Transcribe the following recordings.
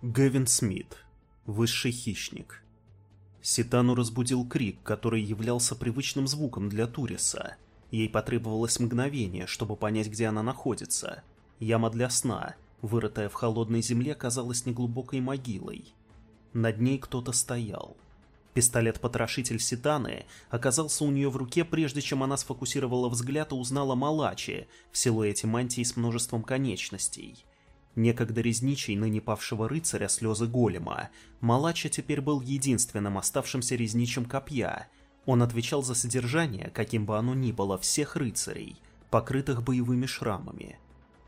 Гевин Смит. Высший хищник. Ситану разбудил крик, который являлся привычным звуком для Туриса. Ей потребовалось мгновение, чтобы понять, где она находится. Яма для сна, вырытая в холодной земле, казалась неглубокой могилой. Над ней кто-то стоял. Пистолет-потрошитель Ситаны оказался у нее в руке, прежде чем она сфокусировала взгляд и узнала Малачи в силуэте мантии с множеством конечностей. Некогда резничий ныне павшего рыцаря слезы голема, Малача теперь был единственным оставшимся резничем копья. Он отвечал за содержание, каким бы оно ни было, всех рыцарей, покрытых боевыми шрамами.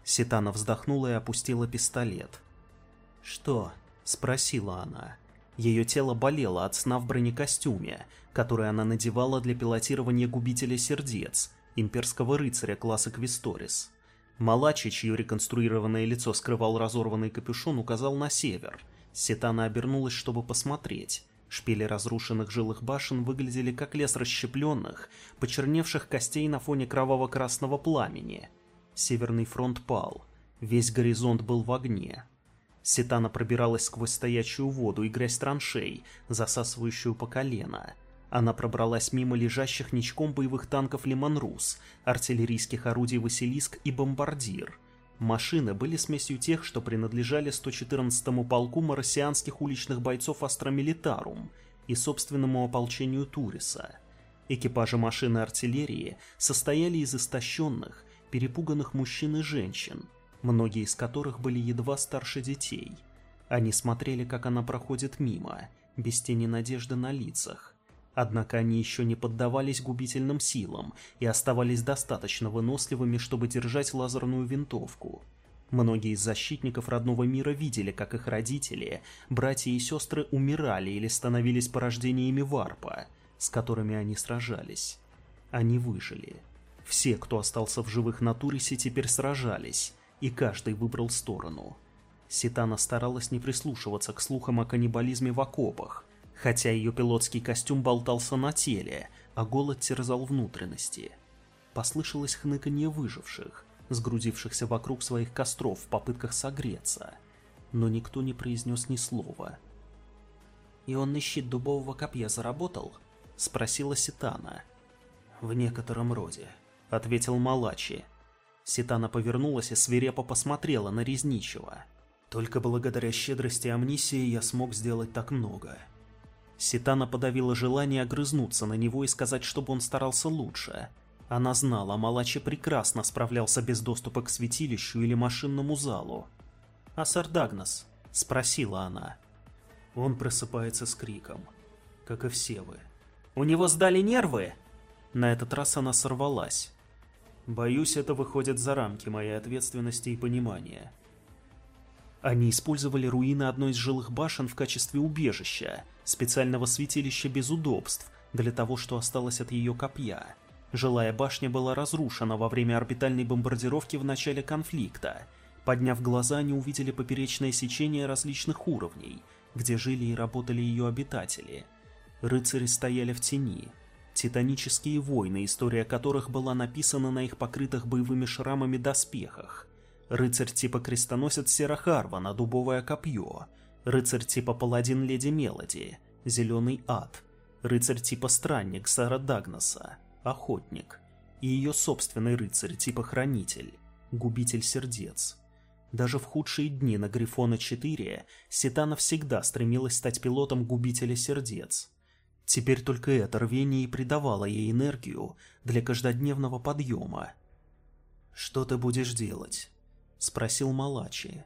Ситана вздохнула и опустила пистолет. «Что?» — спросила она. Ее тело болело от сна в бронекостюме, который она надевала для пилотирования губителя сердец, имперского рыцаря класса Квисторис. Малачи, чье реконструированное лицо скрывал разорванный капюшон, указал на север. Сетана обернулась, чтобы посмотреть. Шпили разрушенных жилых башен выглядели как лес расщепленных, почерневших костей на фоне кроваво-красного пламени. Северный фронт пал. Весь горизонт был в огне. Сетана пробиралась сквозь стоячую воду и грязь траншей, засасывающую по колено. Она пробралась мимо лежащих ничком боевых танков Леман Русс, артиллерийских орудий Василиск и Бомбардир. Машины были смесью тех, что принадлежали 114-му полку марсианских уличных бойцов Астра Милитарум и собственному ополчению Туриса. Экипажи машины артиллерии состояли из истощенных, перепуганных мужчин и женщин, многие из которых были едва старше детей. Они смотрели, как она проходит мимо, без тени надежды на лицах. Однако они еще не поддавались губительным силам и оставались достаточно выносливыми, чтобы держать лазерную винтовку. Многие из защитников родного мира видели, как их родители, братья и сестры умирали или становились порождениями варпа, с которыми они сражались. Они выжили. Все, кто остался в живых на Турисе, теперь сражались, и каждый выбрал сторону. Ситана старалась не прислушиваться к слухам о каннибализме в окопах, хотя ее пилотский костюм болтался на теле, а голод терзал внутренности. Послышалось хныканье выживших, сгрудившихся вокруг своих костров в попытках согреться, но никто не произнес ни слова. «Ионный щит дубового копья заработал?» — спросила Ситана. «В некотором роде», — ответил Малачи. Ситана повернулась и свирепо посмотрела на Резничего. «Только благодаря щедрости Амнисии я смог сделать так много», Ситана подавила желание огрызнуться на него и сказать, чтобы он старался лучше. Она знала, Малачи прекрасно справлялся без доступа к святилищу или машинному залу. «А Сардагнос?» – спросила она. Он просыпается с криком, как и все вы. «У него сдали нервы?» На этот раз она сорвалась. Боюсь, это выходит за рамки моей ответственности и понимания. Они использовали руины одной из жилых башен в качестве убежища, специального святилища без удобств, для того, что осталось от ее копья. Жилая башня была разрушена во время орбитальной бомбардировки в начале конфликта. Подняв глаза, они увидели поперечное сечение различных уровней, где жили и работали ее обитатели. Рыцари стояли в тени. Титанические войны, история которых была написана на их покрытых боевыми шрамами доспехах. Рыцарь типа крестоносец Серахарва на дубовое копье. Рыцарь типа паладин Леди Мелоди. Зеленый ад. Рыцарь типа странник Сара Дагнаса. Охотник. И ее собственный рыцарь типа хранитель. Губитель сердец. Даже в худшие дни на Грифона 4 Ситана всегда стремилась стать пилотом губителя сердец. Теперь только это рвение и придавало ей энергию для каждодневного подъема. «Что ты будешь делать?» спросил Малачи.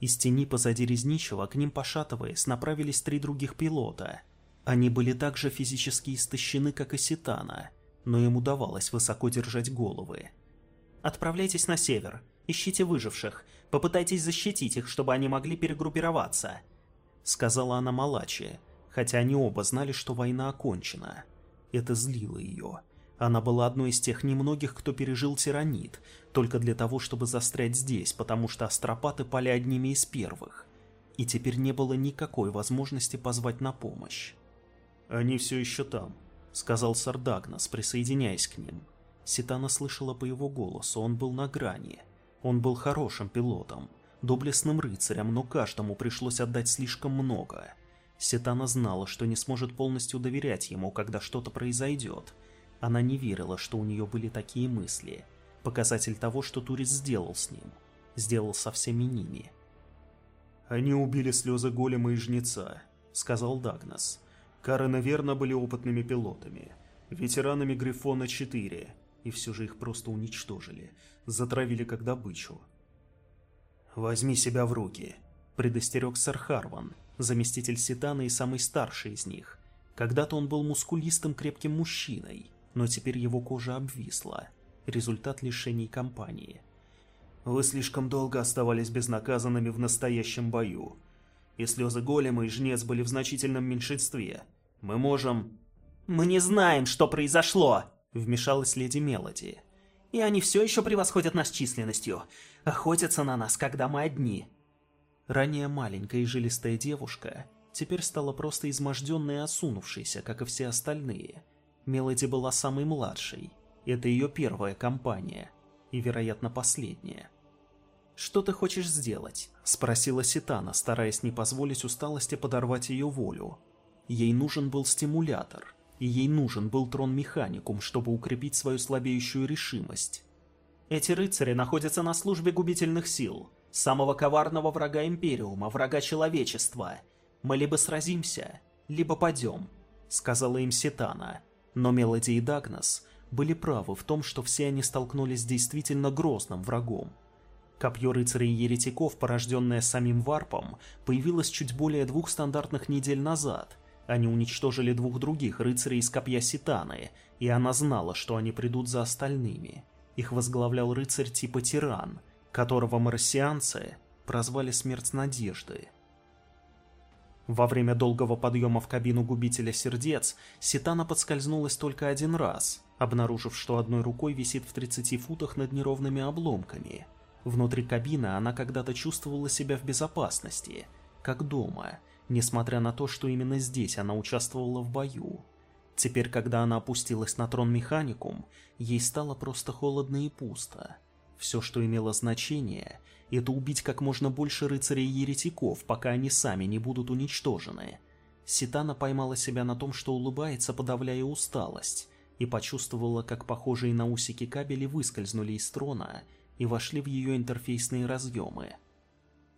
Из тени позади Резничего к ним пошатываясь направились три других пилота. Они были так же физически истощены, как и Ситана, но им удавалось высоко держать головы. «Отправляйтесь на север, ищите выживших, попытайтесь защитить их, чтобы они могли перегруппироваться», — сказала она Малачи, хотя они оба знали, что война окончена. Это злило ее. Она была одной из тех немногих, кто пережил тиранит, только для того, чтобы застрять здесь, потому что астропаты пали одними из первых. И теперь не было никакой возможности позвать на помощь. «Они все еще там», — сказал Сардагнас, присоединяясь к ним. Ситана слышала по его голосу, он был на грани. Он был хорошим пилотом. доблестным рыцарям, но каждому пришлось отдать слишком много. Сетана знала, что не сможет полностью доверять ему, когда что-то произойдет. Она не верила, что у нее были такие мысли. Показатель того, что Турис сделал с ним. Сделал со всеми ними. «Они убили слезы голема и жнеца», — сказал Дагнас. «Кары, наверное, были опытными пилотами. Ветеранами Грифона-4. И все же их просто уничтожили. Затравили как добычу. «Возьми себя в руки», — предостерег сэр Харван, заместитель Ситана и самый старший из них. Когда-то он был мускулистым крепким мужчиной, но теперь его кожа обвисла. Результат лишений компании. «Вы слишком долго оставались безнаказанными в настоящем бою. И слезы голема и жнец были в значительном меньшинстве. Мы можем...» «Мы не знаем, что произошло!» — вмешалась леди Мелоди. «И они все еще превосходят нас численностью охотятся на нас, когда мы одни. Ранее маленькая и жилистая девушка теперь стала просто изможденной и осунувшейся, как и все остальные. Мелоди была самой младшей. Это ее первая компания. И, вероятно, последняя. «Что ты хочешь сделать?» – спросила Ситана, стараясь не позволить усталости подорвать ее волю. Ей нужен был стимулятор, и ей нужен был трон-механикум, чтобы укрепить свою слабеющую решимость. Эти рыцари находятся на службе губительных сил, самого коварного врага Империума, врага человечества. Мы либо сразимся, либо падем», — сказала им Сетана. Но Мелоди и Дагнас были правы в том, что все они столкнулись с действительно грозным врагом. Копье рыцарей-еретиков, порожденное самим Варпом, появилось чуть более двух стандартных недель назад. Они уничтожили двух других рыцарей из копья Ситаны, и она знала, что они придут за остальными. Их возглавлял рыцарь типа Тиран, которого марсианцы прозвали Смерть Надежды. Во время долгого подъема в кабину Губителя Сердец Ситана подскользнулась только один раз, обнаружив, что одной рукой висит в 30 футах над неровными обломками. Внутри кабины она когда-то чувствовала себя в безопасности, как дома, несмотря на то, что именно здесь она участвовала в бою. Теперь, когда она опустилась на трон Механикум, ей стало просто холодно и пусто. Все, что имело значение, это убить как можно больше рыцарей-еретиков, пока они сами не будут уничтожены. Ситана поймала себя на том, что улыбается, подавляя усталость, и почувствовала, как похожие на усики кабели выскользнули из трона и вошли в ее интерфейсные разъемы.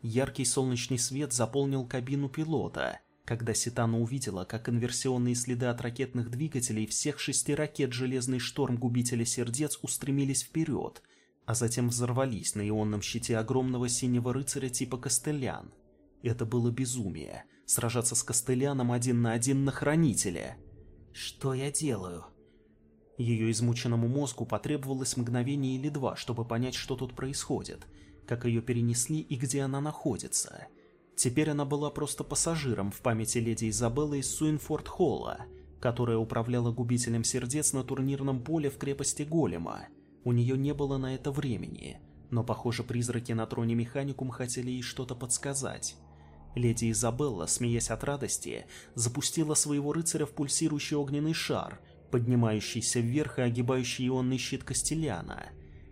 Яркий солнечный свет заполнил кабину пилота — когда Ситана увидела, как инверсионные следы от ракетных двигателей всех шести ракет «Железный шторм Губителя Сердец» устремились вперед, а затем взорвались на ионном щите огромного синего рыцаря типа Костелян. Это было безумие — сражаться с Костеляном один на один на Хранителе. «Что я делаю?» Ее измученному мозгу потребовалось мгновение или два, чтобы понять, что тут происходит, как ее перенесли и где она находится — Теперь она была просто пассажиром в памяти леди Изабеллы из Суинфорд-Холла, которая управляла губителем сердец на турнирном поле в крепости Голема. У нее не было на это времени, но, похоже, призраки на троне Механикум хотели ей что-то подсказать. Леди Изабелла, смеясь от радости, запустила своего рыцаря в пульсирующий огненный шар, поднимающийся вверх и огибающий ионный щит Костеляна.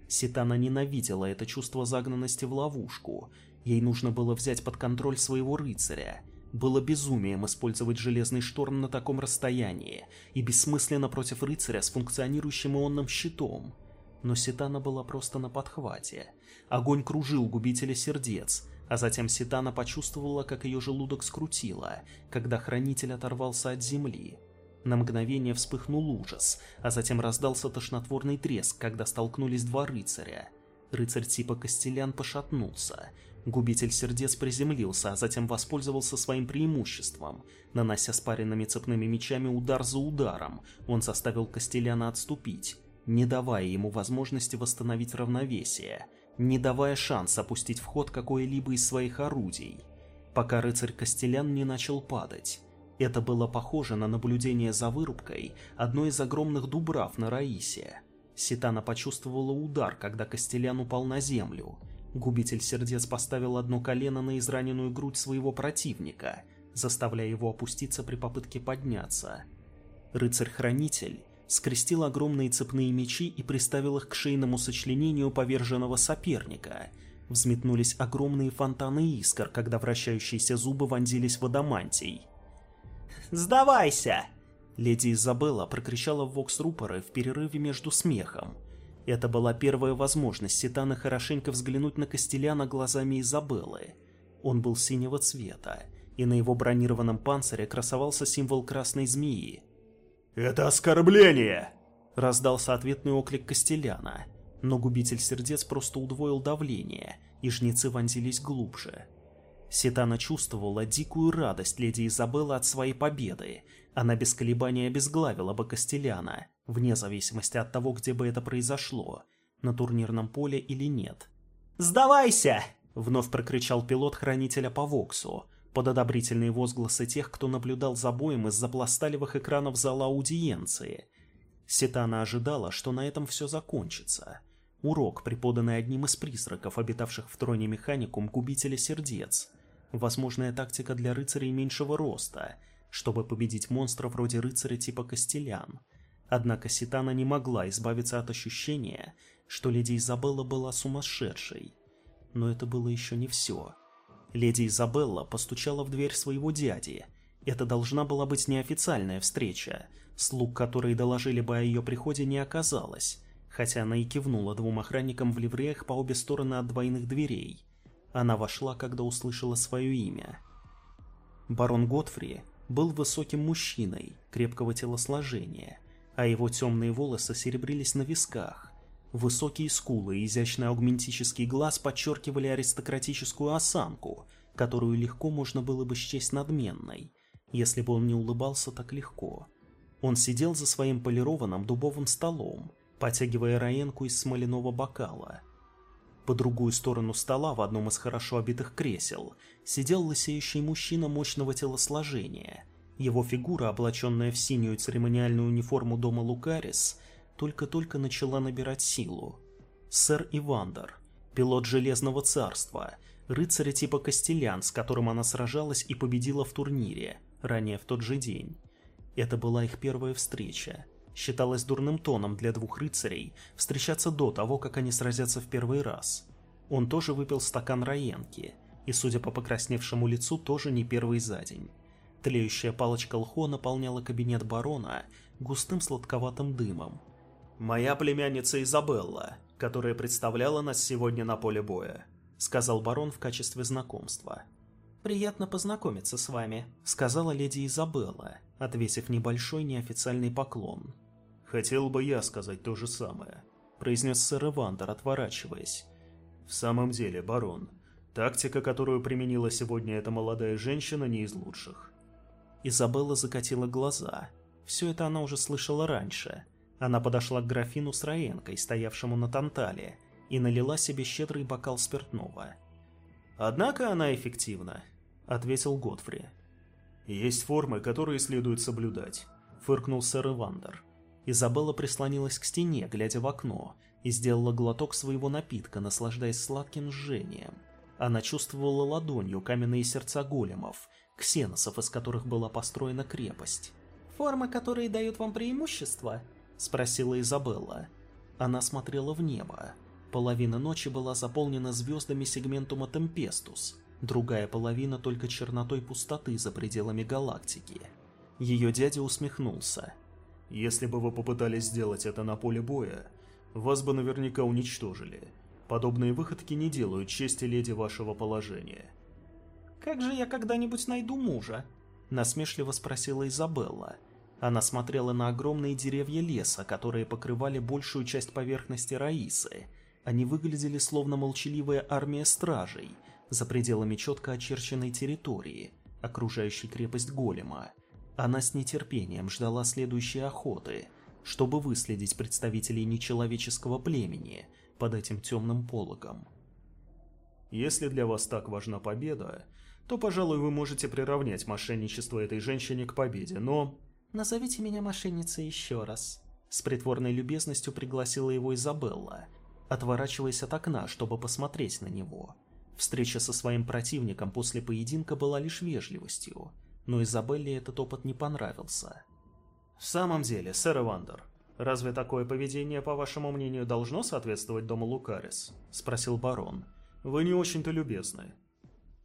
Ситана ненавидела это чувство загнанности в ловушку Ей нужно было взять под контроль своего рыцаря. Было безумием использовать железный шторм на таком расстоянии и бессмысленно против рыцаря с функционирующим ионным щитом. Но Ситана была просто на подхвате. Огонь кружил губителя сердец, а затем Ситана почувствовала, как ее желудок скрутило, когда хранитель оторвался от земли. На мгновение вспыхнул ужас, а затем раздался тошнотворный треск, когда столкнулись два рыцаря. Рыцарь типа Костелян пошатнулся, Губитель сердец приземлился, а затем воспользовался своим преимуществом. Нанося спаренными цепными мечами удар за ударом, он заставил Костеляна отступить, не давая ему возможности восстановить равновесие, не давая шанс опустить в ход какое-либо из своих орудий, пока рыцарь Костелян не начал падать. Это было похоже на наблюдение за вырубкой одной из огромных дубрав на Раисе. Ситана почувствовала удар, когда Костелян упал на землю – Губитель сердец поставил одно колено на израненную грудь своего противника, заставляя его опуститься при попытке подняться. Рыцарь-хранитель скрестил огромные цепные мечи и приставил их к шейному сочленению поверженного соперника, Взметнулись огромные фонтаны искр, когда вращающиеся зубы вонзились в адамантий. «Сдавайся!» Леди Изабелла прокричала в вокс-рупоры в перерыве между смехом. Это была первая возможность Ситана хорошенько взглянуть на Костеляна глазами Изабеллы. Он был синего цвета, и на его бронированном панцире красовался символ красной змеи. «Это оскорбление!» Раздался ответный оклик Костеляна, но губитель сердец просто удвоил давление, и жнецы вонзились глубже. Ситана чувствовала дикую радость леди Изабеллы от своей победы. Она без колебаний обезглавила бы Костеляна, вне зависимости от того, где бы это произошло, на турнирном поле или нет. «Сдавайся!» — вновь прокричал пилот хранителя по Воксу, под одобрительные возгласы тех, кто наблюдал за боем из-за пласталевых экранов зала аудиенции. Ситана ожидала, что на этом все закончится. Урок, преподанный одним из призраков, обитавших в троне механикум губителя сердец. Возможная тактика для рыцарей меньшего роста, чтобы победить монстра вроде рыцаря типа Костелян. Однако Ситана не могла избавиться от ощущения, что леди Изабелла была сумасшедшей. Но это было еще не все. Леди Изабелла постучала в дверь своего дяди. Это должна была быть неофициальная встреча. Слуг, которые доложили бы о ее приходе, не оказалось, хотя она и кивнула двум охранникам в ливреях по обе стороны от двойных дверей. Она вошла, когда услышала свое имя. Барон Готфри был высоким мужчиной, крепкого телосложения, а его темные волосы серебрились на висках. Высокие скулы и изящный аугментический глаз подчеркивали аристократическую осанку, которую легко можно было бы счесть надменной, если бы он не улыбался так легко. Он сидел за своим полированным дубовым столом, потягивая раенку из смоляного бокала. По другую сторону стола, в одном из хорошо обитых кресел, сидел лысеющий мужчина мощного телосложения. Его фигура, облаченная в синюю церемониальную униформу дома Лукарис, только-только начала набирать силу. Сэр Ивандер, пилот Железного Царства, рыцаря типа Костелян, с которым она сражалась и победила в турнире, ранее в тот же день. Это была их первая встреча. Считалось дурным тоном для двух рыцарей встречаться до того, как они сразятся в первый раз. Он тоже выпил стакан раенки, и, судя по покрасневшему лицу, тоже не первый за день. Тлеющая палочка лхо наполняла кабинет барона густым сладковатым дымом, «Моя племянница Изабелла, которая представляла нас сегодня на поле боя», — сказал барон в качестве знакомства. «Приятно познакомиться с вами», — сказала леди Изабелла, отвесив небольшой неофициальный поклон. «Хотел бы я сказать то же самое», — произнес сэр Эвандер, отворачиваясь. «В самом деле, барон, тактика, которую применила сегодня эта молодая женщина, не из лучших». Изабелла закатила глаза. Все это она уже слышала раньше — она подошла к графину с раенкой, стоявшему на тантале, и налила себе щедрый бокал спиртного. «Однако она эффективна», — ответил Готфри. «Есть формы, которые следует соблюдать», — фыркнул сэр Ивандер. Изабелла прислонилась к стене, глядя в окно, и сделала глоток своего напитка, наслаждаясь сладким жжением. Она чувствовала ладонью каменные сердца големов, ксеносов, из которых была построена крепость. «Формы, которые дают вам преимущество?» Спросила Изабелла. Она смотрела в небо. Половина ночи была заполнена звездами сегментума Темпестус, другая половина только чернотой пустоты за пределами галактики. Ее дядя усмехнулся. «Если бы вы попытались сделать это на поле боя, вас бы наверняка уничтожили. Подобные выходки не делают чести леди вашего положения». «Как же я когда-нибудь найду мужа?» – насмешливо спросила Изабелла. Она смотрела на огромные деревья леса, которые покрывали большую часть поверхности Раисы. Они выглядели словно молчаливая армия стражей за пределами четко очерченной территории, окружающей крепость Голема. Она с нетерпением ждала следующей охоты, чтобы выследить представителей нечеловеческого племени под этим темным пологом. «Если для вас так важна победа, то, пожалуй, вы можете приравнять мошенничество этой женщине к победе, но «Назовите меня мошенницей еще раз», — с притворной любезностью пригласила его Изабелла, отворачиваясь от окна, чтобы посмотреть на него. Встреча со своим противником после поединка была лишь вежливостью, но Изабелле этот опыт не понравился. «В самом деле, сэр Эвандер, разве такое поведение, по вашему мнению, должно соответствовать дому Лукарис?» — спросил барон. Вы не очень-то любезны.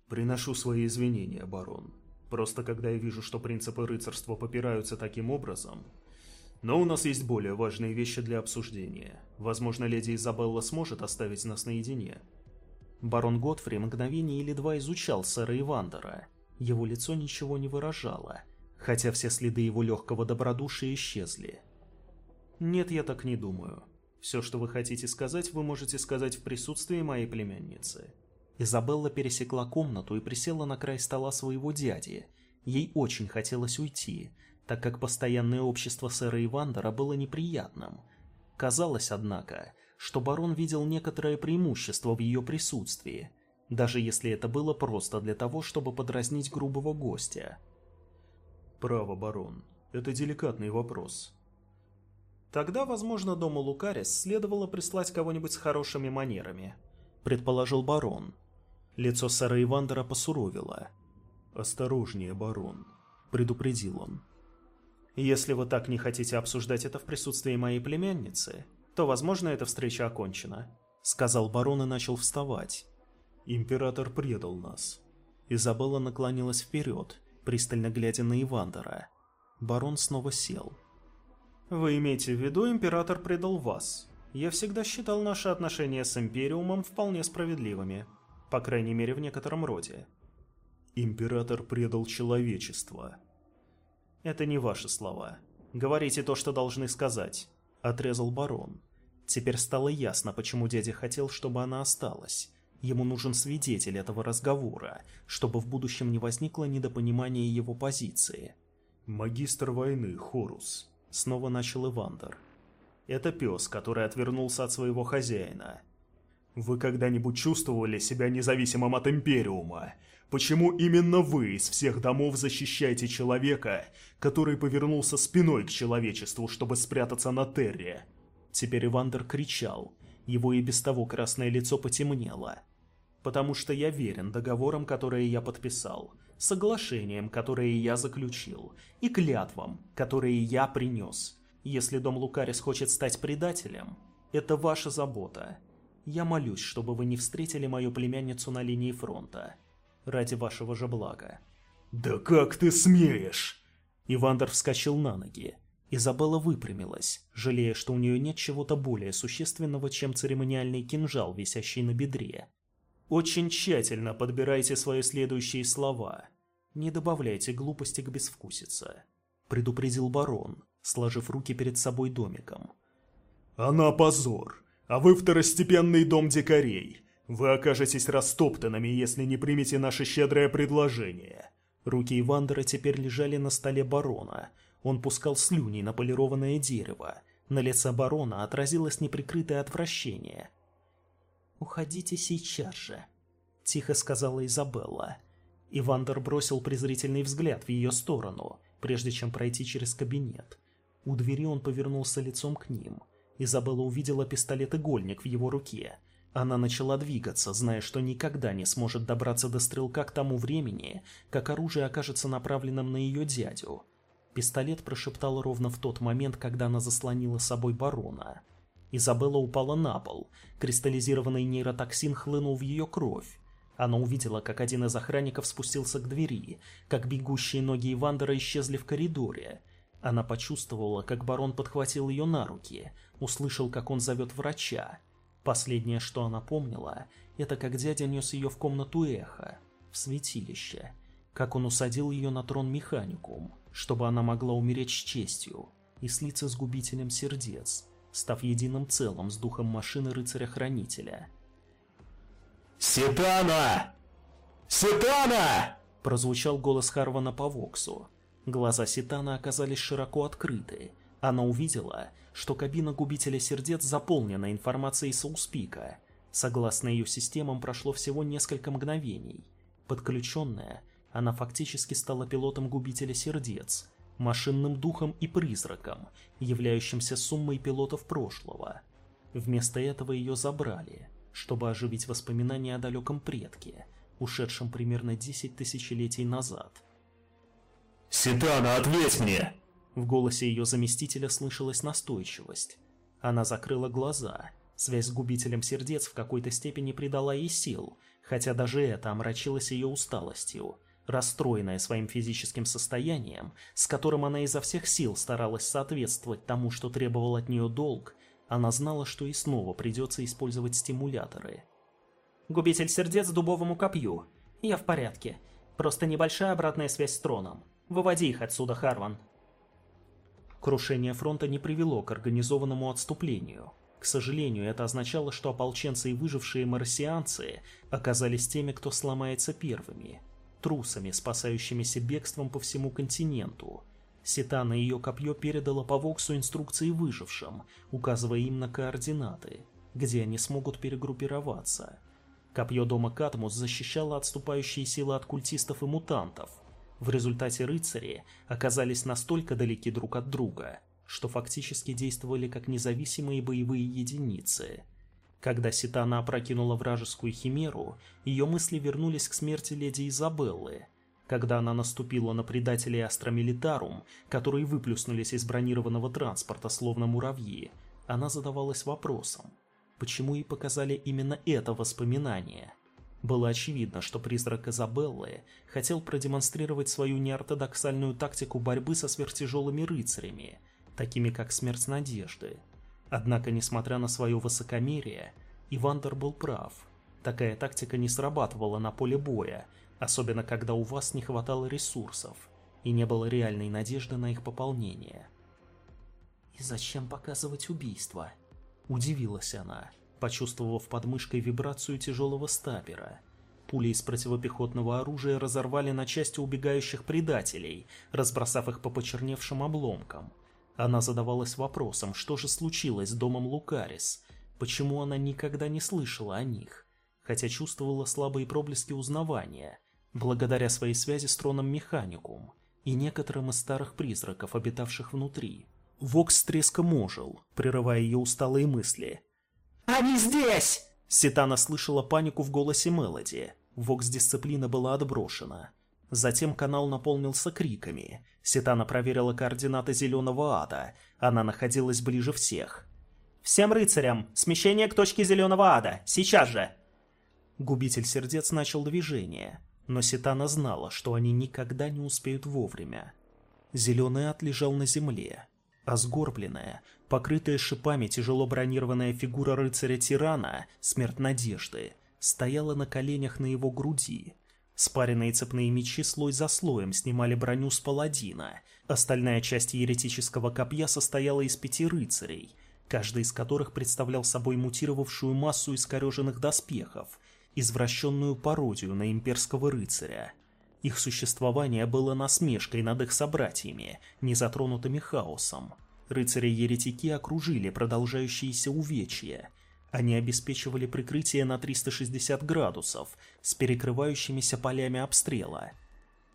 Приношу свои извинения, барон. Просто когда я вижу, что принципы рыцарства попираются таким образом... Но у нас есть более важные вещи для обсуждения. Возможно, леди Изабелла сможет оставить нас наедине. Барон Готфри мгновение или два изучал сэра Ивандера. Его лицо ничего не выражало, хотя все следы его легкого добродушия исчезли. «Нет, я так не думаю. Все, что вы хотите сказать, вы можете сказать в присутствии моей племянницы». Изабелла пересекла комнату и присела на край стола своего дяди. Ей очень хотелось уйти, так как постоянное общество сэра Ивандера было неприятным. Казалось, однако, что барон видел некоторое преимущество в ее присутствии, даже если это было просто для того, чтобы подразнить грубого гостя. «Право, барон, это деликатный вопрос». «Тогда, возможно, дому Лукарис следовало прислать кого-нибудь с хорошими манерами», предположил барон. Лицо сэра Ивандера посуровило. «Осторожнее, барон», — предупредил он. «Если вы так не хотите обсуждать это в присутствии моей племянницы, то, возможно, эта встреча окончена», — сказал барон и начал вставать. «Император предал нас». Изабелла наклонилась вперед, пристально глядя на Ивандера. Барон снова сел. «Вы имеете в виду, император предал вас? Я всегда считал наши отношения с Империумом вполне справедливыми, по крайней мере в некотором роде». «Император предал человечество», «Это не ваши слова. Говорите то, что должны сказать», — отрезал барон. Теперь стало ясно, почему дядя хотел, чтобы она осталась. Ему нужен свидетель этого разговора, чтобы в будущем не возникло недопонимания его позиции. «Магистр войны, Хорус», — снова начал Ивандер. «Это пес, который отвернулся от своего хозяина. Вы когда-нибудь чувствовали себя независимым от Империума? Почему именно вы из всех домов защищаете человека, который повернулся спиной к человечеству, чтобы спрятаться на Терре?» Теперь Ивандер кричал. Его и без того красное лицо потемнело. «Потому что я верен договорам, которые я подписал, соглашениям, которые я заключил, и клятвам, которые я принес. Если дом Лукарис хочет стать предателем, это ваша забота. Я молюсь, чтобы вы не встретили мою племянницу на линии фронта ради вашего же блага. «Да как ты смеешь?» Ивандер вскочил на ноги. Изабелла выпрямилась, жалея, что у нее нет чего-то более существенного, чем церемониальный кинжал, висящий на бедре. «Очень тщательно подбирайте свои следующие слова. Не добавляйте глупости к безвкусице», — предупредил барон, сложив руки перед собой домиком. «Она позор, а вы второстепенный дом дикарей. Вы окажетесь растоптанными, если не примете наше щедрое предложение». Руки Ивандера теперь лежали на столе барона. Он пускал слюни на полированное дерево. На лице барона отразилось неприкрытое отвращение. «Уходите сейчас же», — тихо сказала Изабелла. Ивандер бросил презрительный взгляд в ее сторону, прежде чем пройти через кабинет. У двери он повернулся лицом к ним. Изабелла увидела пистолет-игольник в его руке — она начала двигаться, зная, что никогда не сможет добраться до стрелка к тому времени, как оружие окажется направленным на ее дядю. Пистолет прошептал ровно в тот момент, когда она заслонила собой барона. Изабелла упала на пол. Кристаллизированный нейротоксин хлынул в ее кровь. Она увидела, как один из охранников спустился к двери, как бегущие ноги Ивандера исчезли в коридоре. Она почувствовала, как барон подхватил ее на руки, услышал, как он зовет врача. Последнее, что она помнила, это как дядя нес ее в комнату эхо, в святилище, как он усадил ее на трон механикум, чтобы она могла умереть с честью и слиться с губителем сердец, став единым целым с духом машины рыцаря-хранителя. «Ситана! Ситана!» прозвучал голос Харвана по Воксу. Глаза Ситана оказались широко открыты, она увидела, что кабина губителя сердец заполнена информацией Соуспика. Согласно ее системам, прошло всего несколько мгновений. Подключенная, она фактически стала пилотом губителя сердец, машинным духом и призраком, являющимся суммой пилотов прошлого. Вместо этого ее забрали, чтобы оживить воспоминания о далеком предке, ушедшем примерно 10 тысячелетий назад. «Ситана, ответь мне!» В голосе ее заместителя слышалась настойчивость. Она закрыла глаза, Связь с губителем сердец в какой-то степени придала ей сил, хотя даже это омрачилось ее усталостью. Расстроенная своим физическим состоянием, с которым она изо всех сил старалась соответствовать тому, что требовал от нее долг, она знала, что и снова придется использовать стимуляторы. «Губитель сердец дубовому копью. Я в порядке. Просто небольшая обратная связь с троном. Выводи их отсюда, Харван». Крушение фронта не привело к организованному отступлению. К сожалению, это означало, что ополченцы и выжившие марсианцы оказались теми, кто сломается первыми. Трусами, спасающимися бегством по всему континенту. Ситана ее копье передала по Воксу инструкции выжившим, указывая им на координаты, где они смогут перегруппироваться. Копье дома Катмус защищало отступающие силы от культистов и мутантов. В результате рыцари оказались настолько далеки друг от друга, что фактически действовали как независимые боевые единицы. Когда Ситана опрокинула вражескую химеру, ее мысли вернулись к смерти леди Изабеллы. Когда она наступила на предателей Астра Милитарум, которые выплюснулись из бронированного транспорта словно муравьи, она задавалась вопросом – Почему ей показали именно это воспоминание? Было очевидно, что призрак Изабеллы хотел продемонстрировать свою неортодоксальную тактику борьбы со сверхтяжелыми рыцарями, такими как Смерть Надежды. Однако, несмотря на свое высокомерие, Ивандер был прав. Такая тактика не срабатывала на поле боя, особенно когда у вас не хватало ресурсов и не было реальной надежды на их пополнение. И зачем показывать убийство? Удивилась она, почувствовав под мышкой вибрацию тяжелого стапера. Пули из противопехотного оружия разорвали на части убегающих предателей, разбросав их по почерневшим обломкам. Она задавалась вопросом, что же случилось с домом Лукарис, почему она никогда не слышала о них, хотя чувствовала слабые проблески узнавания, благодаря своей связи с троном Механикум и некоторым из старых призраков, обитавших внутри. Вокс с треском ожил, прерывая ее усталые мысли. «Они здесь!» Ситана слышала панику в голосе Мелоди. Вокс-дисциплина была отброшена. Затем канал наполнился криками. Ситана проверила координаты Зеленого Ада. Она находилась ближе всех. «Всем рыцарям! Смещение к точке Зеленого Ада! Сейчас же!» Губитель сердец начал движение, но Ситана знала, что они никогда не успеют вовремя. Зеленый ад лежал на земле, а сгорбленная, покрытая шипами тяжело бронированная фигура рыцаря-тирана, смерть надежды, стояла на коленях на его груди. Спаренные цепные мечи слой за слоем снимали броню с паладина. Остальная часть еретического копья состояла из пяти рыцарей, каждый из которых представлял собой мутировавшую массу искореженных доспехов, извращенную пародию на имперского рыцаря. Их существование было насмешкой над их собратьями, не затронутыми хаосом. Рыцари-еретики окружили продолжающиеся увечья. Они обеспечивали прикрытие на 360 градусов с перекрывающимися полями обстрела.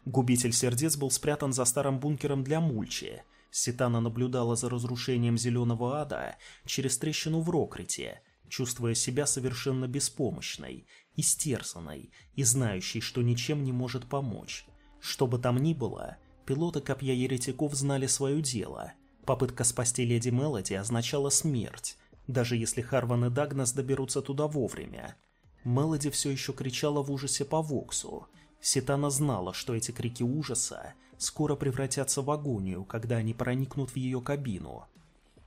Губитель сердец был спрятан за старым бункером для мульчи. Ситана наблюдала за разрушением Зеленого Ада через трещину в Рокрите, чувствуя себя совершенно беспомощной, истерзанной и знающей, что ничем не может помочь. Что бы там ни было, пилоты Копья Еретиков знали свое дело. Попытка спасти Леди Мелоди означала смерть, даже если Харван и Дагнас доберутся туда вовремя. Мелоди все еще кричала в ужасе по Воксу. Ситана знала, что эти крики ужаса скоро превратятся в агонию, когда они проникнут в ее кабину –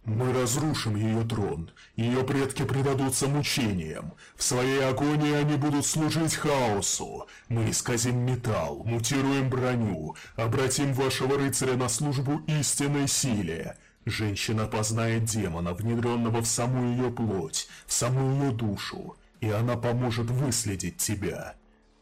мы разрушим ее трон, ее предки предадутся мучениям, в своей агонии они будут служить хаосу. Мы исказим металл, мутируем броню, обратим вашего рыцаря на службу истинной силе. Женщина познает демона, внедренного в саму ее плоть, в саму ее душу, и она поможет выследить тебя.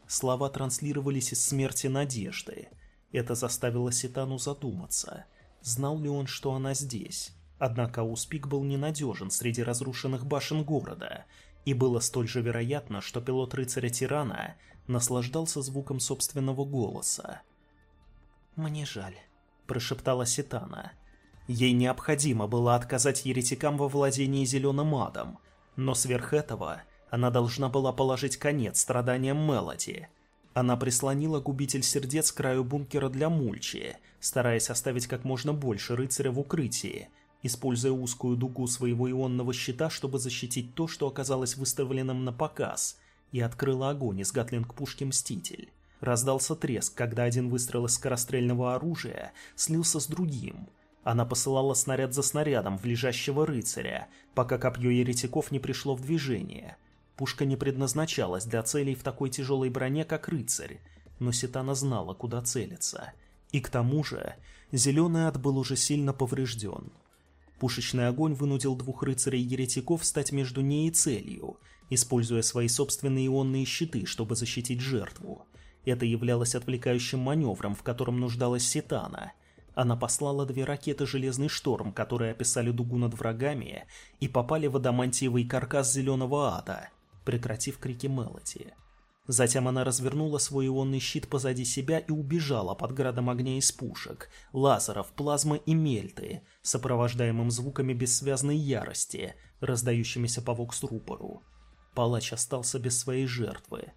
Слова транслировались из смерти надежды. Это заставило Ситану задуматься. Знал ли он, что она здесь? Однако Успик был ненадежен среди разрушенных башен города, и было столь же вероятно, что пилот рыцаря-тирана наслаждался звуком собственного голоса. «Мне жаль», – прошептала Ситана. Ей необходимо было отказать еретикам во владении зеленым адом, но сверх этого она должна была положить конец страданиям Мелоди. Она прислонила губитель сердец к краю бункера для Мульчи, стараясь оставить как можно больше рыцаря в укрытии – используя узкую дугу своего ионного щита, чтобы защитить то, что оказалось выставленным на показ, и открыла огонь из гатлинг-пушки «Мститель». Раздался треск, когда один выстрел из скорострельного оружия слился с другим. Она посылала снаряд за снарядом в лежащего рыцаря, пока копье еретиков не пришло в движение. Пушка не предназначалась для целей в такой тяжелой броне, как рыцарь, но Ситана знала, куда целиться. И к тому же, зеленый ад был уже сильно поврежден. Пушечный огонь вынудил двух рыцарей-еретиков стать между ней и целью, используя свои собственные ионные щиты, чтобы защитить жертву. Это являлось отвлекающим маневром, в котором нуждалась Ситана. Она послала две ракеты «Железный шторм», которые описали дугу над врагами и попали в адамантиевый каркас Зеленого Ада, прекратив крики Мелоди. Затем она развернула свой ионный щит позади себя и убежала под градом огня из пушек, лазеров, плазмы и мельты, сопровождаемым звуками бессвязной ярости, раздающимися по вокс-рупору. Палач остался без своей жертвы.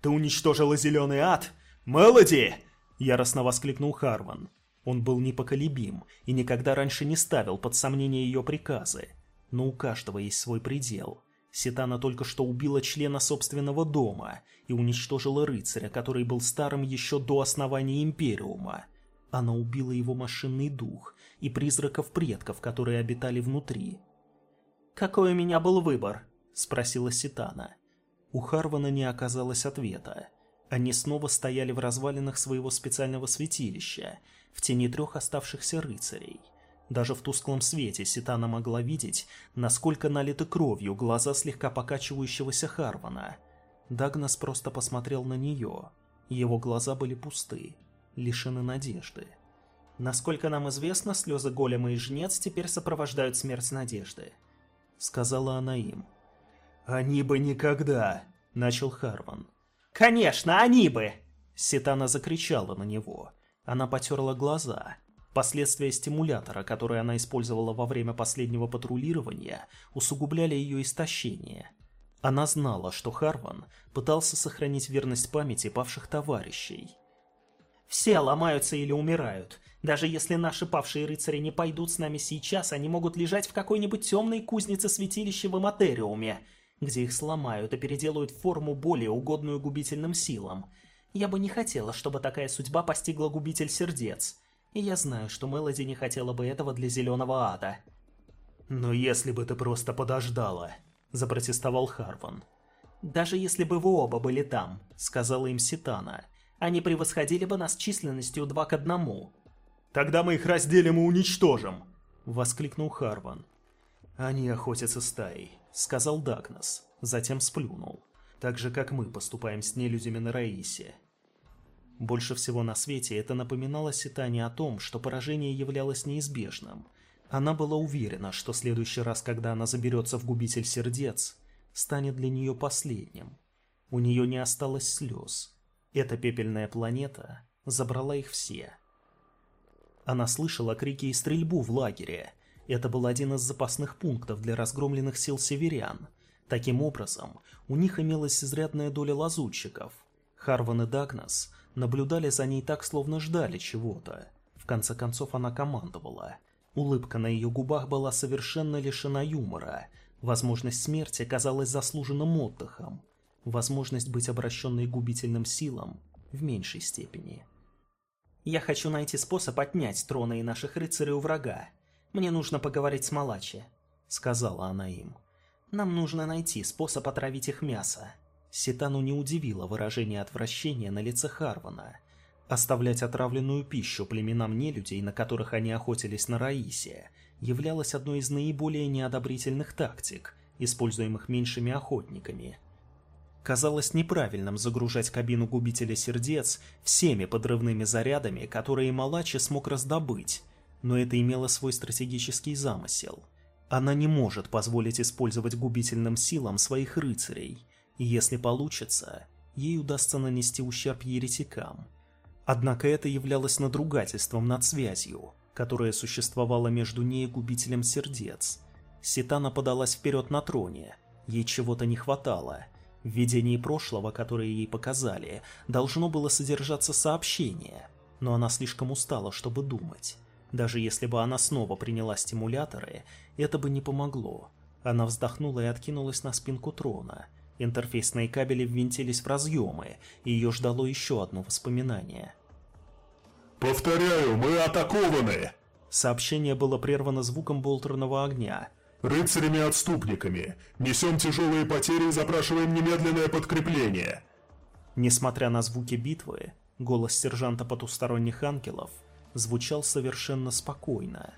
«Ты уничтожила зеленый ад? Мелоди!» — яростно воскликнул Харван. Он был непоколебим и никогда раньше не ставил под сомнение ее приказы. Но у каждого есть свой предел — Ситана только что убила члена собственного дома и уничтожила рыцаря, который был старым еще до основания Империума. Она убила его машинный дух и призраков предков, которые обитали внутри. «Какой у меня был выбор?» – спросила Ситана. У Харвана не оказалось ответа. Они снова стояли в развалинах своего специального святилища, в тени трех оставшихся рыцарей – даже в тусклом свете Ситана могла видеть, насколько налиты кровью глаза слегка покачивающегося Харвана. Дагнас просто посмотрел на нее. Его глаза были пусты, лишены надежды. «Насколько нам известно, слезы голема и жнец теперь сопровождают смерть надежды», — сказала она им. «Они бы никогда!» — начал Харван. «Конечно, они бы!» Ситана закричала на него. Она потерла глаза. Последствия стимулятора, который она использовала во время последнего патрулирования, усугубляли ее истощение. Она знала, что Харван пытался сохранить верность памяти павших товарищей. «Все ломаются или умирают. Даже если наши павшие рыцари не пойдут с нами сейчас, они могут лежать в какой-нибудь темной кузнице святилища в Эматериуме, где их сломают и переделают форму более угодную губительным силам. Я бы не хотела, чтобы такая судьба постигла губитель сердец». И я знаю, что Мелоди не хотела бы этого для Зеленого Ада. «Но если бы ты просто подождала», — запротестовал Харван. «Даже если бы вы оба были там», — сказала им Ситана, — «они превосходили бы нас численностью два к одному». «Тогда мы их разделим и уничтожим», — воскликнул Харван. «Они охотятся стаей», — сказал Дагнас, затем сплюнул. «Так же, как мы поступаем с нелюдями на Раисе. Больше всего на свете это напоминало Ситане о том, что поражение являлось неизбежным. Она была уверена, что следующий раз, когда она заберется в губитель сердец, станет для нее последним. У нее не осталось слез. Эта пепельная планета забрала их все. Она слышала крики и стрельбу в лагере. Это был один из запасных пунктов для разгромленных сил северян. Таким образом, у них имелась изрядная доля лазутчиков. Харван и Дагнас наблюдали за ней так, словно ждали чего-то. В конце концов она командовала. Улыбка на ее губах была совершенно лишена юмора. Возможность смерти казалась заслуженным отдыхом. Возможность быть обращенной губительным силам в меньшей степени. «Я хочу найти способ отнять трона и наших рыцарей у врага. Мне нужно поговорить с Малачи», — сказала она им. «Нам нужно найти способ отравить их мясо. Ситану не удивило выражение отвращения на лице Харвана. Оставлять отравленную пищу племенам нелюдей, на которых они охотились на Раисе, являлось одной из наиболее неодобрительных тактик, используемых меньшими охотниками. Казалось неправильным загружать кабину губителя сердец всеми подрывными зарядами, которые Малачи смог раздобыть, но это имело свой стратегический замысел. Она не может позволить использовать губительным силам своих рыцарей – и если получится, ей удастся нанести ущерб еретикам. Однако это являлось надругательством над связью, которая существовала между ней и губителем сердец. Ситана подалась вперед на троне, ей чего-то не хватало. В видении прошлого, которое ей показали, должно было содержаться сообщение, но она слишком устала, чтобы думать. Даже если бы она снова приняла стимуляторы, это бы не помогло. Она вздохнула и откинулась на спинку трона. Интерфейсные кабели ввинтились в разъемы, и ее ждало еще одно воспоминание. «Повторяю, мы атакованы!» Сообщение было прервано звуком болтерного огня. «Рыцарями-отступниками! Несем тяжелые потери и запрашиваем немедленное подкрепление!» Несмотря на звуки битвы, голос сержанта потусторонних ангелов звучал совершенно спокойно.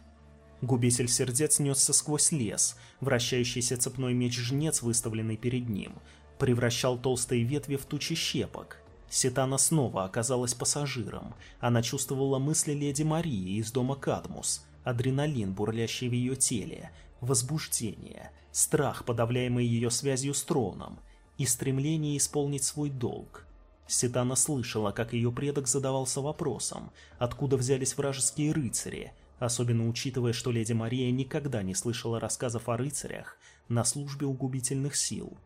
Губитель сердец несся сквозь лес, вращающийся цепной меч-жнец, выставленный перед ним, превращал толстые ветви в тучи щепок. Ситана снова оказалась пассажиром. Она чувствовала мысли леди Марии из дома Кадмус, адреналин, бурлящий в ее теле, возбуждение, страх, подавляемый ее связью с троном, и стремление исполнить свой долг. Ситана слышала, как ее предок задавался вопросом, откуда взялись вражеские рыцари, особенно учитывая, что леди Мария никогда не слышала рассказов о рыцарях на службе у губительных сил.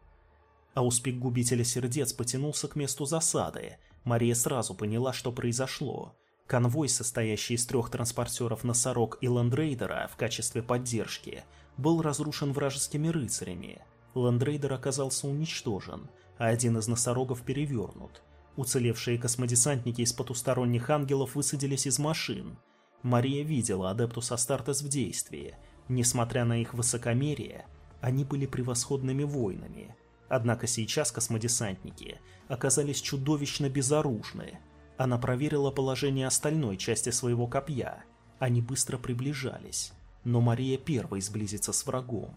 Ауспик губителя сердец потянулся к месту засады. Мария сразу поняла, что произошло. Конвой, состоящий из трех транспортеров «Носорог» и «Ландрейдера» в качестве поддержки, был разрушен вражескими рыцарями. Land Raider оказался уничтожен, а один из носорогов перевернут. Уцелевшие космодесантники из потусторонних ангелов высадились из машин. Мария видела Адептус Астартес в действии. Несмотря на их высокомерие, они были превосходными воинами. Однако сейчас космодесантники оказались чудовищно безоружны. Она проверила положение остальной части своего копья. Они быстро приближались, но Мария первой сблизится с врагом.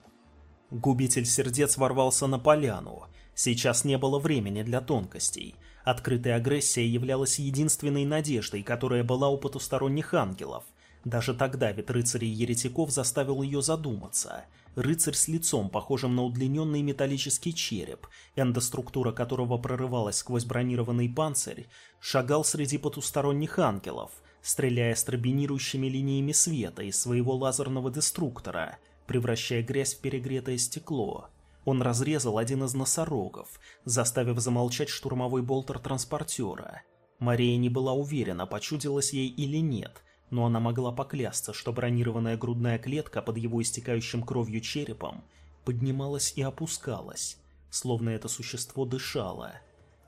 Губитель сердец ворвался на поляну. Сейчас не было времени для тонкостей. Открытая агрессия являлась единственной надеждой, которая была у потусторонних ангелов. Даже тогда вид рыцарей еретиков заставил ее задуматься. Рыцарь с лицом, похожим на удлиненный металлический череп, эндоструктура которого прорывалась сквозь бронированный панцирь, шагал среди потусторонних ангелов, стреляя стробинирующими линиями света из своего лазерного деструктора – превращая грязь в перегретое стекло. Он разрезал один из носорогов, заставив замолчать штурмовой болтер транспортера. Мария не была уверена, почудилось ей или нет, но она могла поклясться, что бронированная грудная клетка под его истекающим кровью черепом поднималась и опускалась, словно это существо дышало.